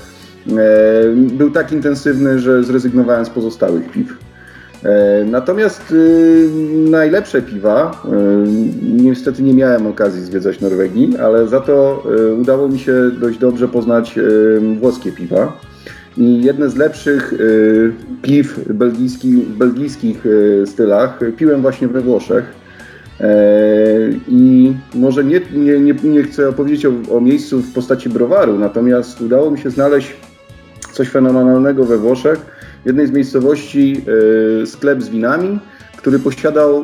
był tak intensywny, że zrezygnowałem z pozostałych piw. E, natomiast y, najlepsze piwa, y, niestety nie miałem okazji zwiedzać Norwegii, ale za to y, udało mi się dość dobrze poznać włoskie piwa. I jedne z lepszych piw belgijski, w belgijskich stylach piłem właśnie we Włoszech. E, I może nie, nie, nie, nie chcę opowiedzieć o, o miejscu w postaci browaru, natomiast udało mi się znaleźć coś fenomenalnego we Włoszech w jednej z miejscowości e, sklep z winami, który posiadał e,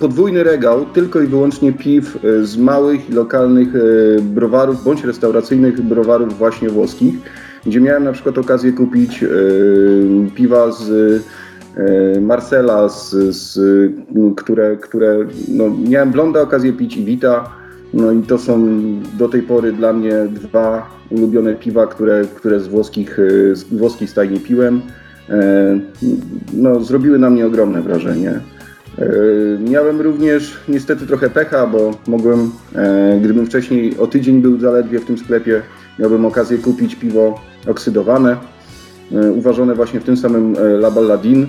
podwójny regał tylko i wyłącznie piw e, z małych i lokalnych browarów bądź restauracyjnych browarów właśnie włoskich, gdzie miałem na przykład okazję kupić piwa z Marcela, z, z, które, które no, miałem blonda okazję pić i Vita. No i to są do tej pory dla mnie dwa ulubione piwa, które, które z, włoskich, z włoskich stajni piłem. E, no, zrobiły na mnie ogromne wrażenie. E, miałem również niestety trochę pecha, bo mogłem, e, gdybym wcześniej o tydzień był zaledwie w tym sklepie, miałbym okazję kupić piwo oksydowane, uważone właśnie w tym samym La Balladin.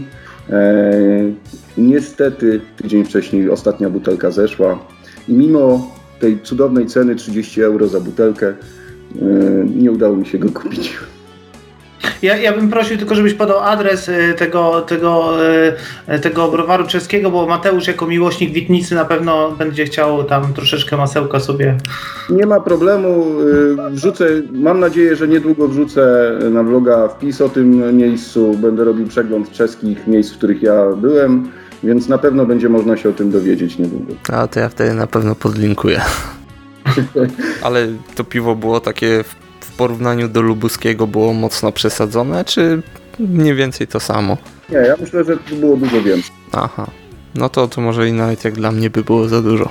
Niestety tydzień wcześniej ostatnia butelka zeszła i mimo tej cudownej ceny 30 euro za butelkę nie udało mi się go kupić. Ja, ja bym prosił tylko, żebyś podał adres y, tego, tego, y, tego browaru czeskiego, bo Mateusz jako miłośnik Witnicy na pewno będzie chciał tam troszeczkę masełka sobie. Nie ma problemu. Wrzucę, mam nadzieję, że niedługo wrzucę na vloga wpis o tym miejscu. Będę robił przegląd czeskich miejsc, w których ja byłem, więc na pewno będzie można się o tym dowiedzieć niedługo. A to ja wtedy na pewno podlinkuję. Ale to piwo było takie porównaniu do lubuskiego było mocno przesadzone, czy mniej więcej to samo? Nie, ja myślę, że to było dużo więcej. Aha, no to, to może i nawet jak dla mnie by było za dużo.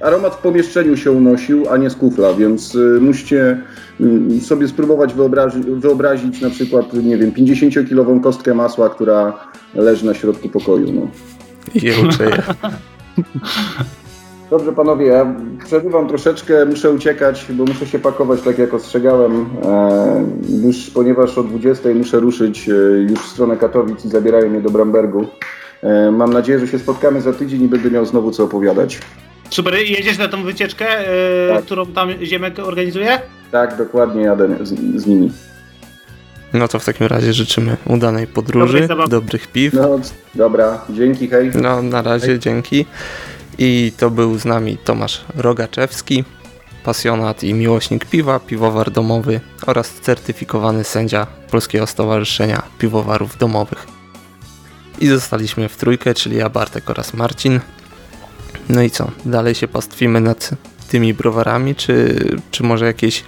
Aromat w pomieszczeniu się unosił, a nie z kufla, więc y, musicie y, sobie spróbować wyobrazi wyobrazić na przykład, nie wiem, 50-kilową kostkę masła, która leży na środku pokoju. No. I je Dobrze panowie, ja przerywam troszeczkę, muszę uciekać, bo muszę się pakować tak jak ostrzegałem. E, już ponieważ o 20 muszę ruszyć e, już w stronę Katowic i zabierają mnie do Brambergu. E, mam nadzieję, że się spotkamy za tydzień i będę miał znowu co opowiadać. Super, jedziesz na tą wycieczkę, e, Tak. którą tam Ziemek organizuje? Tak, dokładnie jadę z, z nimi. No to w takim razie życzymy udanej podróży, dobrych piw. No dobra, dzięki, hej. No, na razie, dzięki. I to był z nami Tomasz Rogaczewski, pasjonat i miłośnik piwa, piwowar domowy oraz certyfikowany sędzia Polskiego Stowarzyszenia Piwowarów Domowych. I zostaliśmy w trójkę, czyli ja, Bartek oraz Marcin. No i co? Dalej się pastwimy nad tymi browarami, czy, czy może jakieś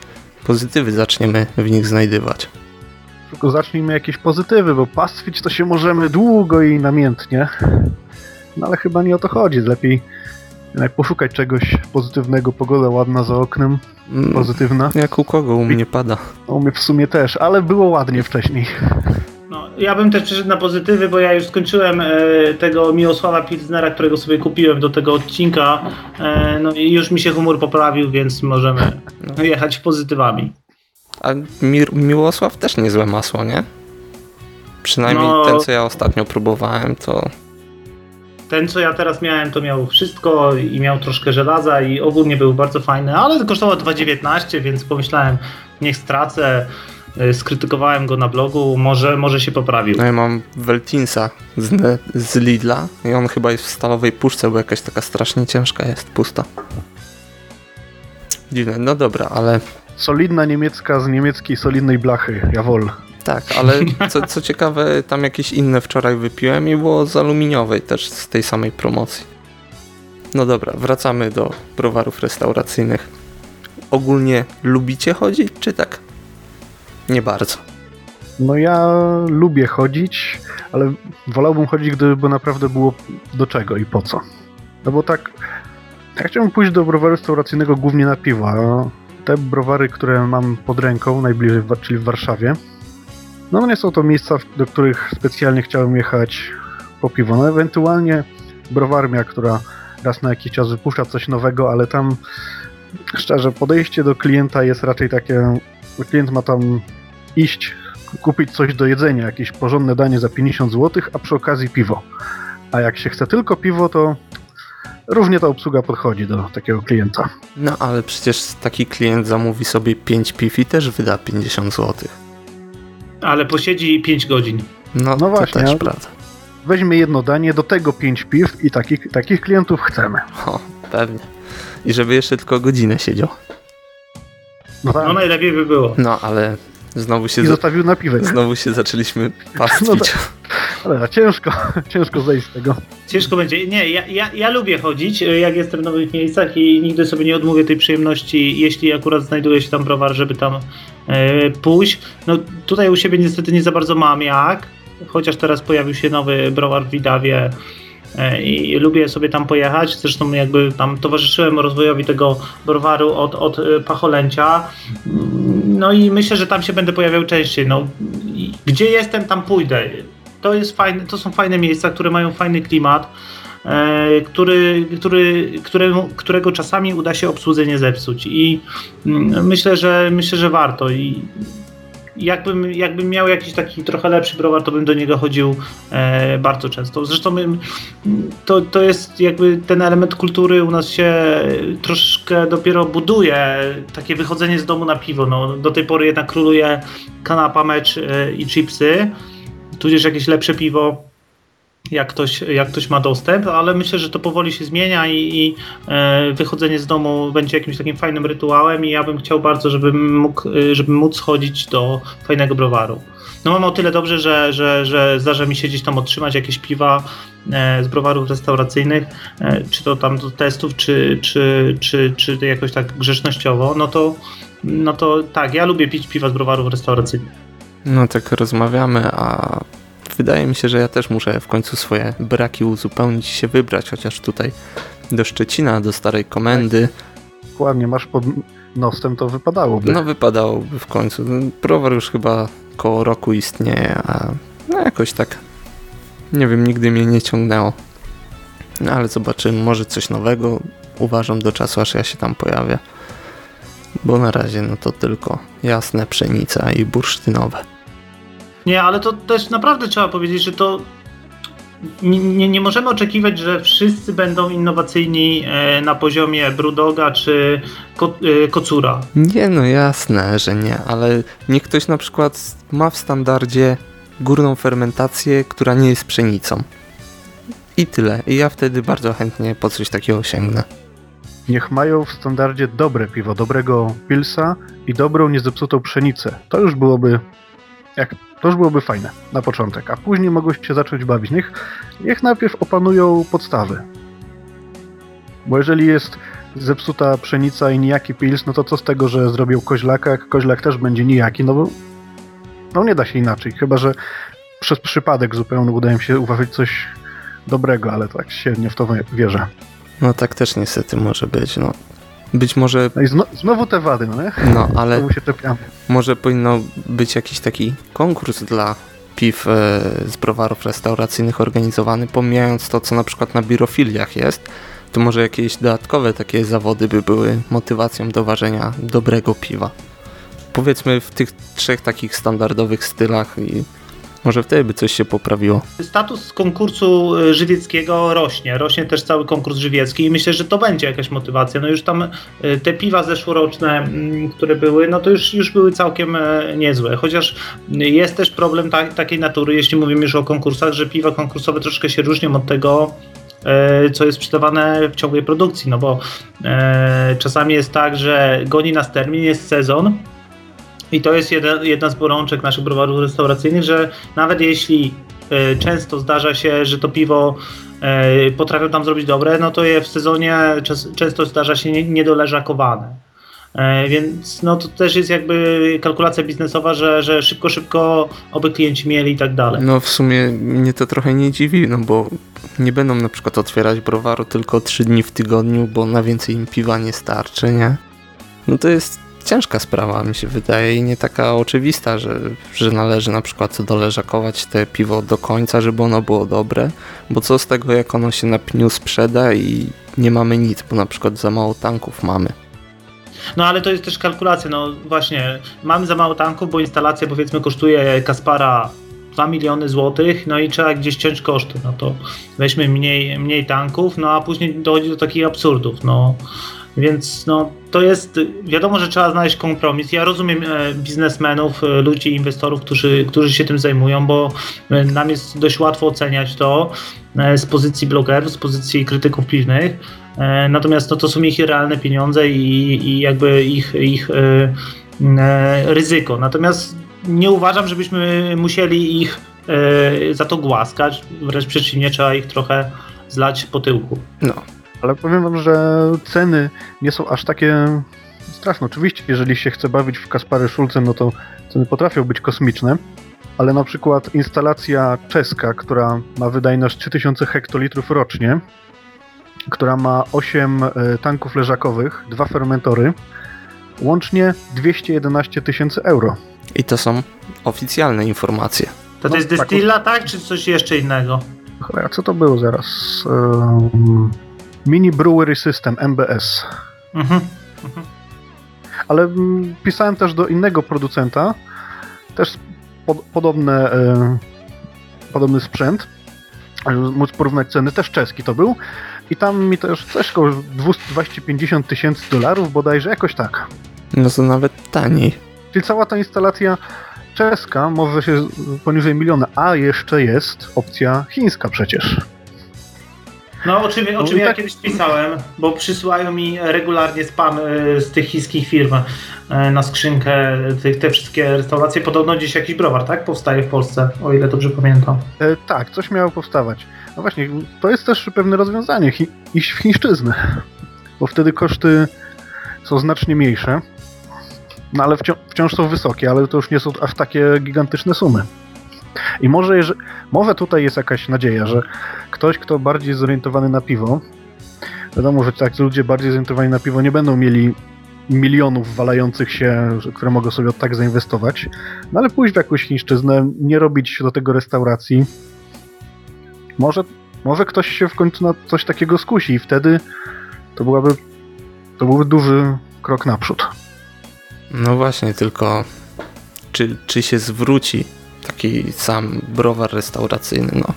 pozytywy zaczniemy w nich znajdywać? Tylko zacznijmy jakieś pozytywy, bo pastwić to się możemy długo i namiętnie. No ale chyba nie o to chodzi. Lepiej jednak poszukać czegoś pozytywnego. Pogoda ładna za oknem, Mm, pozytywna. Jak u kogo u mnie pada? No, U mnie w sumie też, ale było ładnie wcześniej. No, ja bym też przeszedł na pozytywy, bo ja już skończyłem e, tego Miłosława Pilznera, którego sobie kupiłem do tego odcinka. E, no i już mi się humor poprawił, więc możemy jechać pozytywami. A Mir- Miłosław też niezłe masło, nie? Przynajmniej No. ten, co ja ostatnio próbowałem, to Ten, co ja teraz miałem, to miał wszystko i miał troszkę żelaza i ogólnie był bardzo fajny, ale kosztował 2,19, więc pomyślałem, niech stracę. E, Skrytykowałem go na blogu, może, może się poprawił. no ja mam Veltinsa z, z Lidla i on chyba jest w stalowej puszce, bo jakaś taka strasznie ciężka jest, pusta. Dziwne, no dobra, ale Solidna niemiecka z niemieckiej solidnej blachy, jawol. tak, ale co, co ciekawe, tam jakieś inne wczoraj wypiłem i było z aluminiowej też z tej samej promocji. No dobra, wracamy do browarów restauracyjnych. Ogólnie lubicie chodzić, czy tak? Nie bardzo. No ja lubię chodzić, ale wolałbym chodzić, gdyby naprawdę było do czego i po co. No bo tak, ja chciałbym pójść do browaru restauracyjnego głównie na piwo, a te browary, które mam pod ręką, najbliżej, czyli w Warszawie, no nie są to miejsca, do których specjalnie chciałem jechać po piwo. No ewentualnie browarmia, która raz na jakiś czas wypuszcza coś nowego, ale tam szczerze podejście do klienta jest raczej takie, że klient ma tam iść, kupić coś do jedzenia, jakieś porządne danie za 50 zł, a przy okazji piwo. A jak się chce tylko piwo, to różnie ta obsługa podchodzi do takiego klienta. No ale przecież taki klient zamówi sobie 5 piw i też wyda 50 zł. Ale posiedzi 5 godzin. No, No to właśnie, też prawda. Weźmy jedno danie, do tego 5 piw i takich, takich klientów chcemy. O, pewnie. I żeby jeszcze tylko godzinę siedział. No tak. No najlepiej by było. No ale znowu się, I zostawił napiwek. znowu się zaczęliśmy pastwić. No Ale ciężko, ciężko zejść z tego. Ciężko będzie. Nie, ja, ja, ja lubię chodzić, e, jak jestem w nowych miejscach i nigdy sobie nie odmówię tej przyjemności, jeśli akurat znajduje się tam browar, żeby tam e, pójść. No tutaj u siebie niestety nie za bardzo mam jak, chociaż teraz pojawił się nowy browar w Widawie e, i lubię sobie tam pojechać. Zresztą jakby tam towarzyszyłem rozwojowi tego browaru od, od e, Pacholęcia. Mm, No i myślę, że tam się będę pojawiał częściej. No, gdzie jestem, tam pójdę. To, jest fajne, to są fajne miejsca, które mają fajny klimat, e, który, który, któremu, którego czasami uda się obsłudze nie zepsuć. I mm, myślę, że myślę, że warto. I jakbym, jakbym miał jakiś taki trochę lepszy browar, to bym do niego chodził e, bardzo często. Zresztą mm, to, to jest jakby ten element kultury u nas się troszkę dopiero buduje. Takie wychodzenie z domu na piwo. No, do tej pory jednak króluje kanapa, mecz e, i chipsy tudzież jakieś lepsze piwo, jak ktoś, jak ktoś ma dostęp, ale myślę, że to powoli się zmienia i, i e, wychodzenie z domu będzie jakimś takim fajnym rytuałem i ja bym chciał bardzo, żebym mógł, e, żebym móc chodzić do fajnego browaru. No mam o tyle dobrze, że, że, że zdarza mi się gdzieś tam otrzymać jakieś piwa e, z browarów restauracyjnych, czy to tam do testów, czy, czy, czy, czy jakoś tak grzecznościowo, no to, no to tak, ja lubię pić piwa z browarów restauracyjnych. No tak rozmawiamy, a wydaje mi się, że ja też muszę w końcu swoje braki uzupełnić i się wybrać, chociaż tutaj do Szczecina, do starej komendy. Dokładnie, masz pod nosem, to wypadałoby. No wypadałoby w końcu. Browar już chyba koło roku istnieje, a no jakoś tak nie wiem, nigdy mnie nie ciągnęło. No ale zobaczymy, może coś nowego uważam do czasu, aż ja się tam pojawię. Bo na razie no to tylko jasne pszenica i bursztynowe. Nie, ale to też naprawdę trzeba powiedzieć, że to nie, nie, nie możemy oczekiwać, że wszyscy będą innowacyjni e, na poziomie Brudoga czy ko, e, Kocura. Nie, no jasne, że nie, ale niech ktoś na przykład ma w standardzie górną fermentację, która nie jest pszenicą. I tyle. I ja wtedy bardzo chętnie po coś takiego sięgnę. Niech mają w standardzie dobre piwo, dobrego pilsa i dobrą, niezepsutą pszenicę. To już byłoby jak, to już byłoby fajne na początek, a później mogą się zacząć bawić. Niech, niech najpierw opanują podstawy. Bo jeżeli jest zepsuta pszenica i nijaki pils, no to co z tego, że zrobił koźlaka, jak koźlak też będzie nijaki, no bo no nie da się inaczej, chyba że przez przypadek zupełnie udaje mi się uważać coś dobrego, ale tak średnio w to wierzę. No tak też niestety może być, no. Być może... No i zno, znowu te wady, no nie? No, ale Znowu się czepiamy. może powinno być jakiś taki konkurs dla piw e, z browarów restauracyjnych organizowany, pomijając to, co na przykład na birofiliach jest, to może jakieś dodatkowe takie zawody by były motywacją do ważenia dobrego piwa. Powiedzmy w tych trzech takich standardowych stylach i może wtedy by coś się poprawiło. Status konkursu e, żywieckiego rośnie. Rośnie też cały konkurs żywiecki i myślę, że to będzie jakaś motywacja. No już tam e, te piwa zeszłoroczne, mm, które były, no to już, już były całkiem e, niezłe. Chociaż jest też problem ta, takiej natury, jeśli mówimy już o konkursach, że piwa konkursowe troszkę się różnią od tego, co jest sprzedawane w ciągłej produkcji, no bo e, czasami jest tak, że goni nas termin, jest sezon, i to jest jedna, jedna z bolączek naszych browarów restauracyjnych, że nawet jeśli y, często zdarza się, że to piwo y, potrafią tam zrobić dobre, no to je w sezonie czas, często zdarza się niedoleżakowane. Y, więc no to też jest jakby kalkulacja biznesowa, że, że szybko, szybko oby klienci mieli i tak dalej. No w sumie mnie to trochę nie dziwi, no bo nie będą na przykład otwierać browaru tylko 3 dni w tygodniu, bo na więcej im piwa nie starczy, nie? No to jest ciężka sprawa, mi się wydaje, i nie taka oczywista, że, że należy na przykład doleżakować te piwo do końca, żeby ono było dobre, bo co z tego, jak ono się na pniu sprzeda i nie mamy nic, bo na przykład za mało tanków mamy. No ale to jest też kalkulacja, no właśnie, mamy za mało tanków, bo instalacja powiedzmy kosztuje Kaspara 2 miliony złotych, no i trzeba gdzieś ciąć koszty, no to weźmy mniej, mniej tanków, no a później dochodzi do takich absurdów, no więc no, to jest, wiadomo, że trzeba znaleźć kompromis. Ja rozumiem e, biznesmenów, e, ludzi, inwestorów, którzy, którzy się tym zajmują, bo e, nam jest dość łatwo oceniać to z pozycji blogerów, z pozycji krytyków piwnych. Natomiast no, to są ich realne pieniądze i, i jakby ich, ich ryzyko. Natomiast nie uważam, żebyśmy musieli ich za to głaskać, wręcz przeciwnie, trzeba ich trochę zlać po tyłku. No, ale powiem wam, że ceny nie są aż takie straszne. Oczywiście, jeżeli się chce bawić w Kaspary Szulce, no to ceny potrafią być kosmiczne, ale na przykład instalacja czeska, która ma wydajność 3000 hektolitrów rocznie, która ma 8 e, tanków leżakowych, dwa fermentory, łącznie 211 tysięcy euro. I to są oficjalne informacje. To, to no, jest dystyla, tak, tak? Czy coś jeszcze innego? A co to było zaraz? Um, Mini Brewery System, MBS. Mhm. mhm. Ale mm, pisałem też do innego producenta, też pod, podobne, e, podobny sprzęt, żeby móc porównać ceny, też czeski to był. I tam mi też coś około 250 tysięcy dolarów bodajże, jakoś tak. No to nawet taniej. Czyli cała ta instalacja czeska może się poniżej miliona, a jeszcze jest opcja chińska przecież. No, o czym, o czym ja tak... kiedyś pisałem, bo przysyłają mi regularnie spam e, z tych chińskich firm e, na skrzynkę tych, te wszystkie restauracje. Podobno gdzieś jakiś browar, tak? Powstaje w Polsce, o ile dobrze pamiętam. E, tak, coś miało powstawać. No właśnie, to jest też pewne rozwiązanie, hi iść w chińszczyznę, bo wtedy koszty są znacznie mniejsze. No ale wciąż, wciąż są wysokie, ale to już nie są aż takie gigantyczne sumy. I może, może tutaj jest jakaś nadzieja, że ktoś, kto bardziej zorientowany na piwo, wiadomo, że tak ludzie bardziej zorientowani na piwo nie będą mieli milionów walających się, które mogą sobie tak zainwestować, no ale pójść w jakąś chińszczyznę, nie robić do tego restauracji. Może, może ktoś się w końcu na coś takiego skusi i wtedy to byłaby to byłby duży krok naprzód. No właśnie, tylko czy, czy się zwróci taki sam browar restauracyjny? No,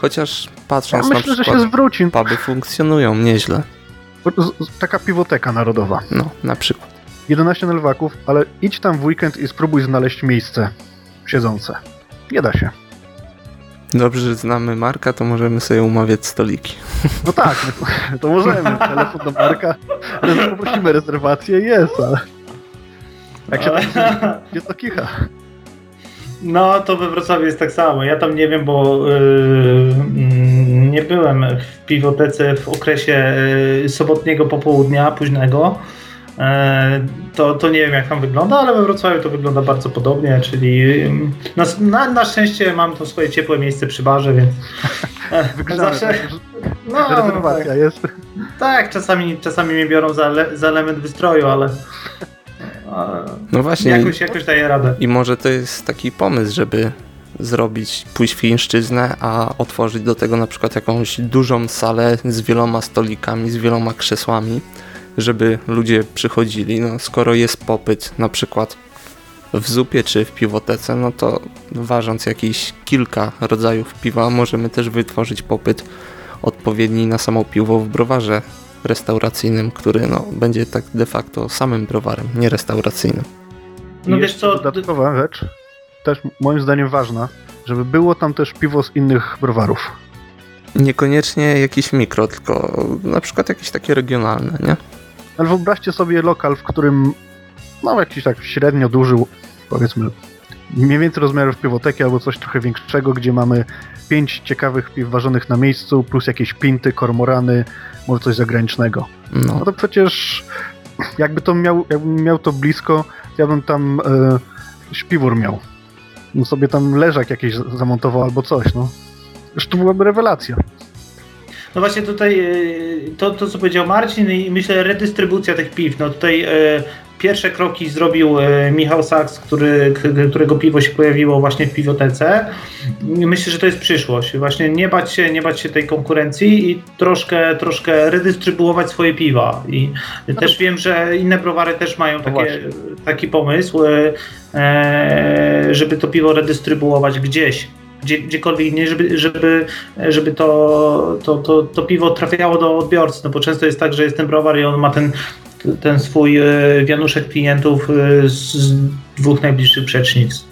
chociaż patrząc ja na myślę, przykład że się zwróci. puby funkcjonują nieźle. Taka piwoteka narodowa. No, na przykład. 11 nelwaków, ale idź tam w weekend i spróbuj znaleźć miejsce siedzące. Nie da się. Dobrze, że znamy Marka, to możemy sobie umawiać stoliki. No tak, to, to możemy. Telefon do Marka, poprosimy rezerwację, jest, ale... Jak się tam jest to kicha. No, to we Wrocławiu jest tak samo. Ja tam nie wiem, bo yy, nie byłem w piwotece w okresie yy, sobotniego popołudnia, późnego. Yy, to, to nie wiem, jak tam wygląda, ale we Wrocławiu to wygląda bardzo podobnie, czyli yy, na, na, na szczęście mam to swoje ciepłe miejsce przy barze, więc Wygrzane, zawsze... tak, No, rezerwacja tak, jest. tak, czasami, czasami mnie biorą za, le, za element wystroju, ale... No właśnie. Jakoś, jakoś daje radę. I może to jest taki pomysł, żeby zrobić, pójść w chińszczyznę, a otworzyć do tego na przykład jakąś dużą salę z wieloma stolikami, z wieloma krzesłami, żeby ludzie przychodzili. No, skoro jest popyt na przykład w zupie czy w piwotece, no to ważąc jakieś kilka rodzajów piwa, możemy też wytworzyć popyt odpowiedni na samo piwo w browarze restauracyjnym, który no, będzie tak de facto samym browarem, nie restauracyjnym. No I wiesz co, Dodatkowa rzecz, też moim zdaniem ważna, żeby było tam też piwo z innych browarów. Niekoniecznie jakiś mikro, tylko na przykład jakieś takie regionalne, nie? Ale wyobraźcie sobie lokal, w którym no jakiś tak średnio duży, powiedzmy mniej więcej rozmiarów piwoteki albo coś trochę większego, gdzie mamy pięć ciekawych piw ważonych na miejscu, plus jakieś pinty, kormorany, może coś zagranicznego. No. No to przecież jakby to miał, jakbym miał to blisko, ja bym tam e, śpiwór miał. Bym sobie tam leżak jakiś zamontował albo coś, no. Już to byłaby rewelacja. No właśnie tutaj e, to, to co powiedział Marcin i myślę redystrybucja tych piw. No tutaj e, pierwsze kroki zrobił e, Michał Saks, który, którego piwo się pojawiło właśnie w piwotece. Myślę, że to jest przyszłość. Właśnie nie bać się, nie bać się tej konkurencji i troszkę, troszkę redystrybuować swoje piwa. I No też wiem, że inne browary też mają takie, właśnie. taki pomysł, e, żeby to piwo redystrybuować gdzieś gdzie, gdziekolwiek indziej, żeby, żeby, żeby to, to, to, to piwo trafiało do odbiorcy, no bo często jest tak, że jest ten browar i on ma ten, ten swój e, wianuszek klientów e, z dwóch najbliższych przecznic.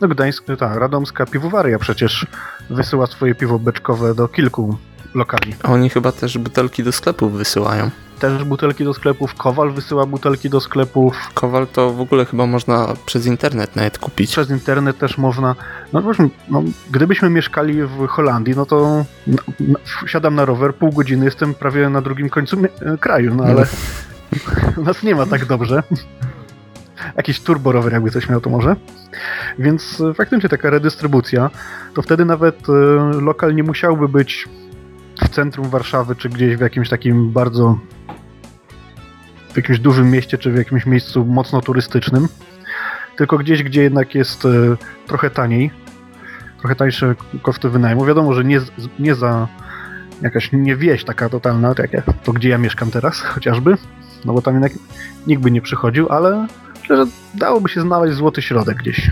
No Gdańsk, ta radomska piwowaria przecież wysyła swoje piwo beczkowe do kilku lokali. A Oni chyba też butelki do sklepów wysyłają. Też butelki do sklepów, Kowal wysyła butelki do sklepów, Kowal to w ogóle chyba można przez internet nawet kupić. przez internet też można. No, proszę, no gdybyśmy mieszkali w Holandii, no to no, no, siadam na rower, pół godziny jestem prawie na drugim końcu e, kraju, no ale u nas nie ma tak dobrze. Jakiś turbo rower jakby coś miał to może. Więc e, faktycznie taka redystrybucja, to wtedy nawet e, lokal nie musiałby być w centrum Warszawy, czy gdzieś w jakimś takim bardzo w jakimś dużym mieście, czy w jakimś miejscu mocno turystycznym, tylko gdzieś, gdzie jednak jest e, trochę taniej, trochę tańsze koszty wynajmu. Wiadomo, że nie, nie za jakaś nie wieś taka totalna, tak jak to, gdzie ja mieszkam teraz chociażby, no bo tam jednak nikt by nie przychodził, ale myślę, że dałoby się znaleźć złoty środek gdzieś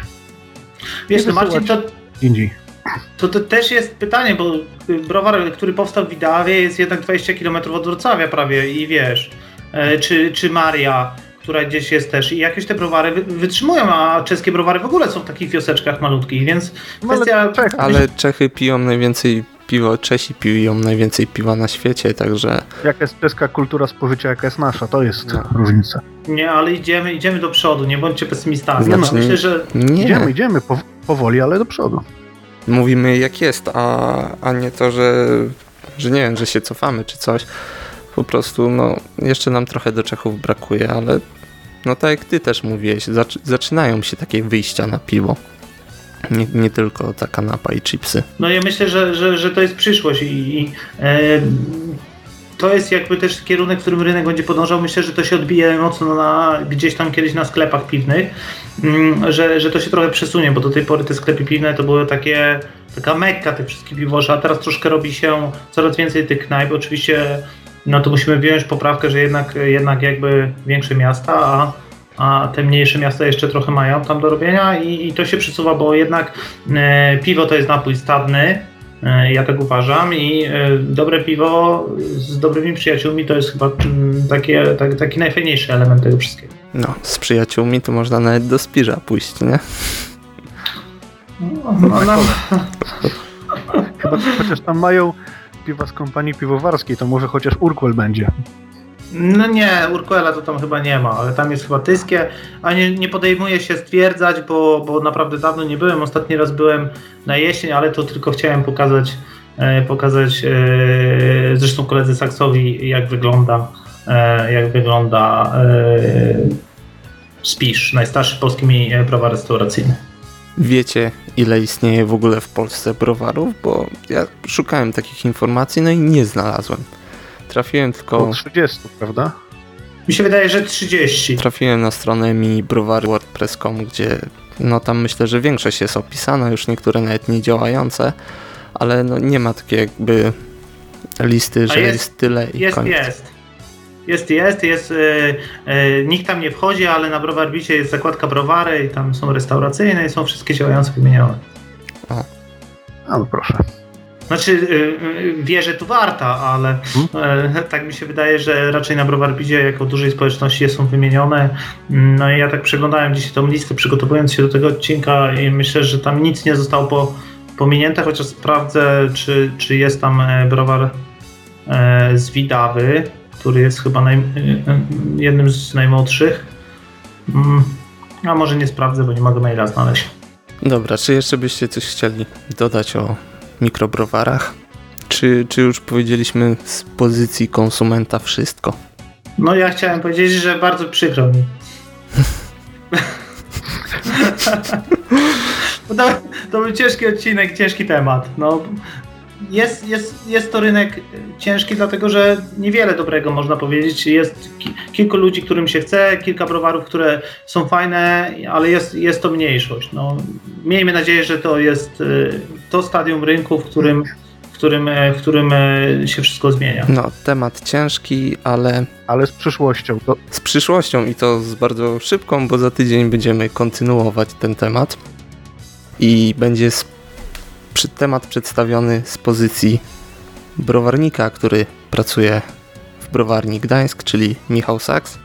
Wiesz, wysyłać. Marcin, to, indziej. To, to też jest pytanie, bo browar, który powstał w Widawie jest jednak 20 km od Wrocławia prawie i wiesz, e, czy, czy Maria, która gdzieś jest też i jakieś te browary wy, wytrzymują, a czeskie browary w ogóle są w takich wioseczkach malutkich, więc No, ale kwestia... Czech, Ale Czechy piją najwięcej piwa, Czesi piją najwięcej piwa na świecie, także jaka jest czeska kultura spożycia, jaka jest nasza, to jest No. różnica. Nie, ale idziemy, idziemy do przodu, nie bądźcie pesymistami. Znaczy, Myślę, że nie. Idziemy, idziemy, pow- powoli, ale do przodu. Mówimy jak jest, a, a nie to, że, że nie wiem, że się cofamy czy coś. Po prostu, no, jeszcze nam trochę do Czechów brakuje, ale no tak jak ty też mówiłeś, zac- zaczynają się takie wyjścia na piwo. Nie, nie tylko ta kanapa i chipsy. No ja myślę, że, że, że to jest przyszłość i, i e, to jest jakby też kierunek, w którym rynek będzie podążał. Myślę, że to się odbije mocno na, gdzieś tam kiedyś na sklepach piwnych, mm, że, że to się trochę przesunie, bo do tej pory te sklepy piwne to były takie, taka mekka tych wszystkich piwoszy, a teraz troszkę robi się coraz więcej tych knajp. Oczywiście no to musimy wziąć poprawkę, że jednak, jednak jakby większe miasta, a, a te mniejsze miasta jeszcze trochę mają tam do robienia i, i to się przesuwa, bo jednak e, piwo to jest napój stadny, ja tak uważam i e, dobre piwo z dobrymi przyjaciółmi to jest chyba mm, takie, tak, taki najfajniejszy element tego wszystkiego. No, z przyjaciółmi to można nawet do Spiża pójść, nie? No, no, no. Chyba chociaż tam mają piwa z kompanii piwowarskiej, to może chociaż Urquell będzie. No nie, Urquella to tam chyba nie ma, ale tam jest chyba Tyskie, a nie, nie podejmuję się stwierdzać, bo, bo naprawdę dawno nie byłem. Ostatni raz byłem na jesień, ale to tylko chciałem pokazać, e, pokazać e, zresztą koledzy Saksowi, jak wygląda, e, jak wygląda e, Spisz, najstarszy polski e, browar restauracyjny. Wiecie, ile istnieje w ogóle w Polsce browarów? Bo ja szukałem takich informacji, no i nie znalazłem. Trafiłem tylko. Około 30, prawda? Mi się wydaje, że 30. Trafiłem na stronę mi browary wordpress.com, gdzie no tam myślę, że większość jest opisana, już niektóre nawet nie działające, ale no nie ma takiej jakby listy, że jest, jest tyle i Jest, koniec. jest. Jest, jest, jest. E, e, nikt tam nie wchodzi, ale na Browarbicie jest zakładka browary i tam są restauracyjne i są wszystkie działające wymienione. A no proszę. Znaczy, e, e, wierzę tu warta, ale e, tak mi się wydaje, że raczej na Browarbicie jako dużej społeczności są wymienione. No i ja tak przeglądałem dzisiaj tą listę, przygotowując się do tego odcinka i myślę, że tam nic nie zostało po, pominięte, chociaż sprawdzę, czy, czy jest tam e, browar e, z Widawy, który jest chyba naj, jednym z najmłodszych. Mm, A może nie sprawdzę, bo nie mogę maila znaleźć. Dobra, czy jeszcze byście coś chcieli dodać o mikrobrowarach? Czy, czy już powiedzieliśmy z pozycji konsumenta wszystko? No ja chciałem powiedzieć, że bardzo przykro mi. To, to był ciężki odcinek, ciężki temat. No, jest, jest, jest to rynek ciężki, dlatego że niewiele dobrego można powiedzieć. Jest ki kilku ludzi, którym się chce, kilka browarów, które są fajne, ale jest, jest to mniejszość. No, miejmy nadzieję, że to jest y, to stadium rynku, w którym, w którym, e, w którym e, się wszystko zmienia. No, temat ciężki, ale Ale z przyszłością. To z przyszłością i to z bardzo szybką, bo za tydzień będziemy kontynuować ten temat i będzie temat przedstawiony z pozycji browarnika, który pracuje w browarni Gdańsk, czyli Michał Saks.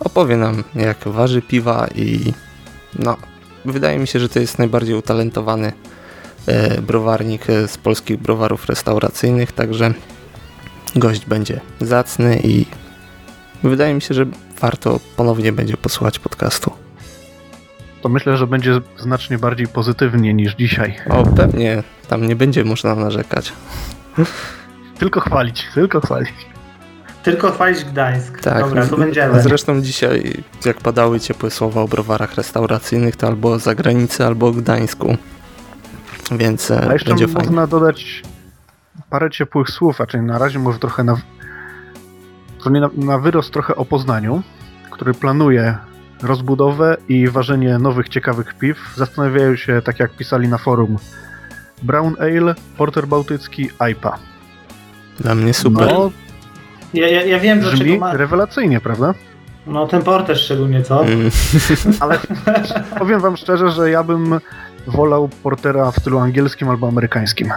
Opowie nam jak waży piwa i no, wydaje mi się, że to jest najbardziej utalentowany browarnik e, z polskich browarów restauracyjnych, także gość będzie zacny i wydaje mi się, że warto ponownie będzie posłuchać podcastu. to myślę, że będzie znacznie bardziej pozytywnie niż dzisiaj. O, pewnie tam nie będzie można narzekać. Tylko chwalić, tylko chwalić. Tylko chwalić Gdańsk. Tak, Dobra, to będziemy. Zresztą dzisiaj, jak padały ciepłe słowa o browarach restauracyjnych, to albo o zagranicy, albo o Gdańsku. Więc e, A jeszcze będzie można fajnie. dodać parę ciepłych słów, a czyli na razie może trochę na, na, na wyrost trochę o Poznaniu, który planuje rozbudowę i ważenie nowych ciekawych piw. Zastanawiają się, tak jak pisali na forum, Brown Ale, Porter Bałtycki, IPA. Dla mnie super. No, Ja, ja, ja wiem, dlaczego brzmi ma... rewelacyjnie, prawda? No ten porter szczególnie, co? Mm, Ale powiem wam szczerze, że ja bym wolał portera w stylu angielskim albo amerykańskim.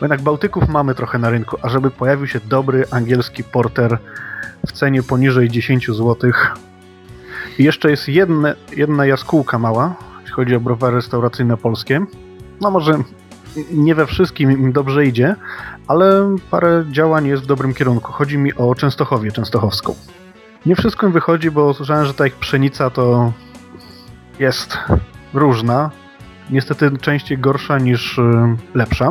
Jednak Bałtyków mamy trochę na rynku, a żeby pojawił się dobry angielski porter w cenie poniżej 10 zł. I jeszcze jest jedne, jedna jaskółka mała, jeśli chodzi o browary restauracyjne polskie. No może nie we wszystkim im dobrze idzie, ale parę działań jest w dobrym kierunku. Chodzi mi o Częstochowię Częstochowską. Nie wszystko im wychodzi, bo słyszałem, że tak jak pszenica to jest różna. Niestety częściej gorsza niż y, lepsza.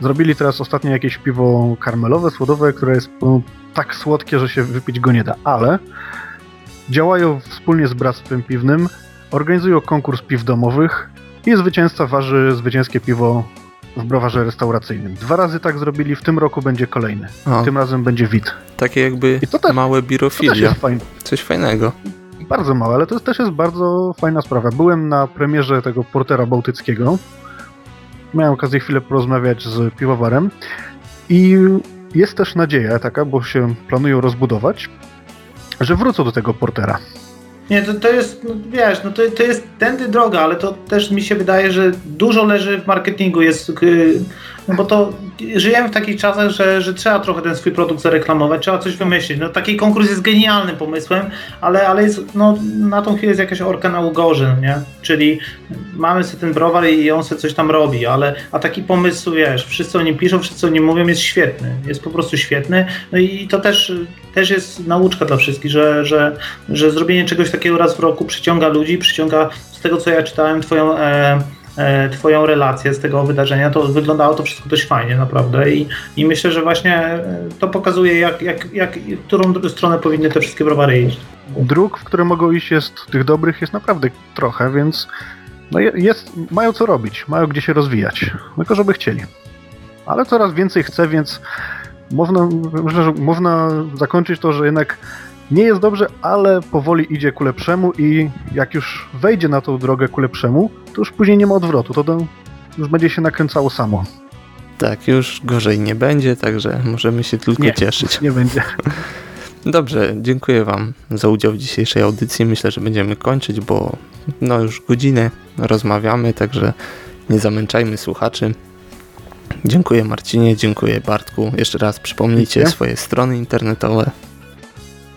Zrobili teraz ostatnio jakieś piwo karmelowe, słodowe, które jest no, tak słodkie, że się wypić go nie da, ale działają wspólnie z Bractwem Piwnym, organizują konkurs piw domowych i zwycięzca waży zwycięskie piwo w browarze restauracyjnym. Dwa razy tak zrobili, w tym roku będzie kolejny. o, Tym razem będzie wit. takie jakby I to też- małe To też birofilia. jest fajne. Coś fajnego. Bardzo małe, ale to też jest bardzo fajna sprawa. Byłem na premierze tego portera bałtyckiego. Miałem okazję chwilę porozmawiać z piwowarem i jest też nadzieja taka, bo się planują rozbudować, że wrócą do tego portera. Nie, to, to jest, no, wiesz, no to, to jest tędy droga, ale to też mi się wydaje, że dużo leży w marketingu, jest, y, no bo to żyjemy w takich czasach, że, że trzeba trochę ten swój produkt zareklamować, trzeba coś wymyślić. No taki konkurs jest genialnym pomysłem, ale, ale jest, no, na tą chwilę jest jakaś orka na ugorze, nie? Czyli mamy sobie ten browar i on sobie coś tam robi, ale a taki pomysł, wiesz, wszyscy o nim piszą, wszyscy o nim mówią, jest świetny, jest po prostu świetny. No i to też, też jest nauczka dla wszystkich, że, że, że zrobienie czegoś takiego raz w roku przyciąga ludzi, przyciąga z tego co ja czytałem twoją e, e, Twoją relację z tego wydarzenia, to wyglądało to wszystko dość fajnie, naprawdę. I, i myślę, że właśnie e, to pokazuje, jak, jak, jak, którą stronę powinny te wszystkie browary iść. Dróg, w które mogą iść, jest tych dobrych jest naprawdę trochę, więc no jest, mają co robić, mają gdzie się rozwijać, tylko żeby chcieli. Ale coraz więcej chce, więc można, myślę, że można zakończyć to, że jednak nie jest dobrze, ale powoli idzie ku lepszemu i jak już wejdzie na tą drogę ku lepszemu, to już później nie ma odwrotu, to, to już będzie się nakręcało samo. Tak, już gorzej nie będzie, także możemy się tylko nie, cieszyć. Nie będzie. Dobrze, dziękuję Wam za udział w dzisiejszej audycji. Myślę, że będziemy kończyć, bo no już godzinę rozmawiamy, także nie zamęczajmy słuchaczy. Dziękuję Marcinie, dziękuję Bartku. Jeszcze raz przypomnijcie Dziękuję. swoje strony internetowe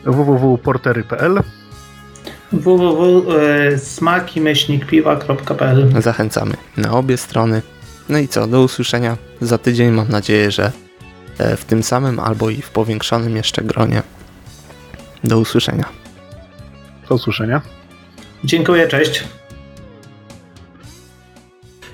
www.portery.pl www.smaki-piwa.pl Zachęcamy na obie strony. No i co, do usłyszenia za tydzień. Mam nadzieję, że e, w tym samym albo i w powiększonym jeszcze gronie. Do usłyszenia. Do usłyszenia. Dziękuję, cześć.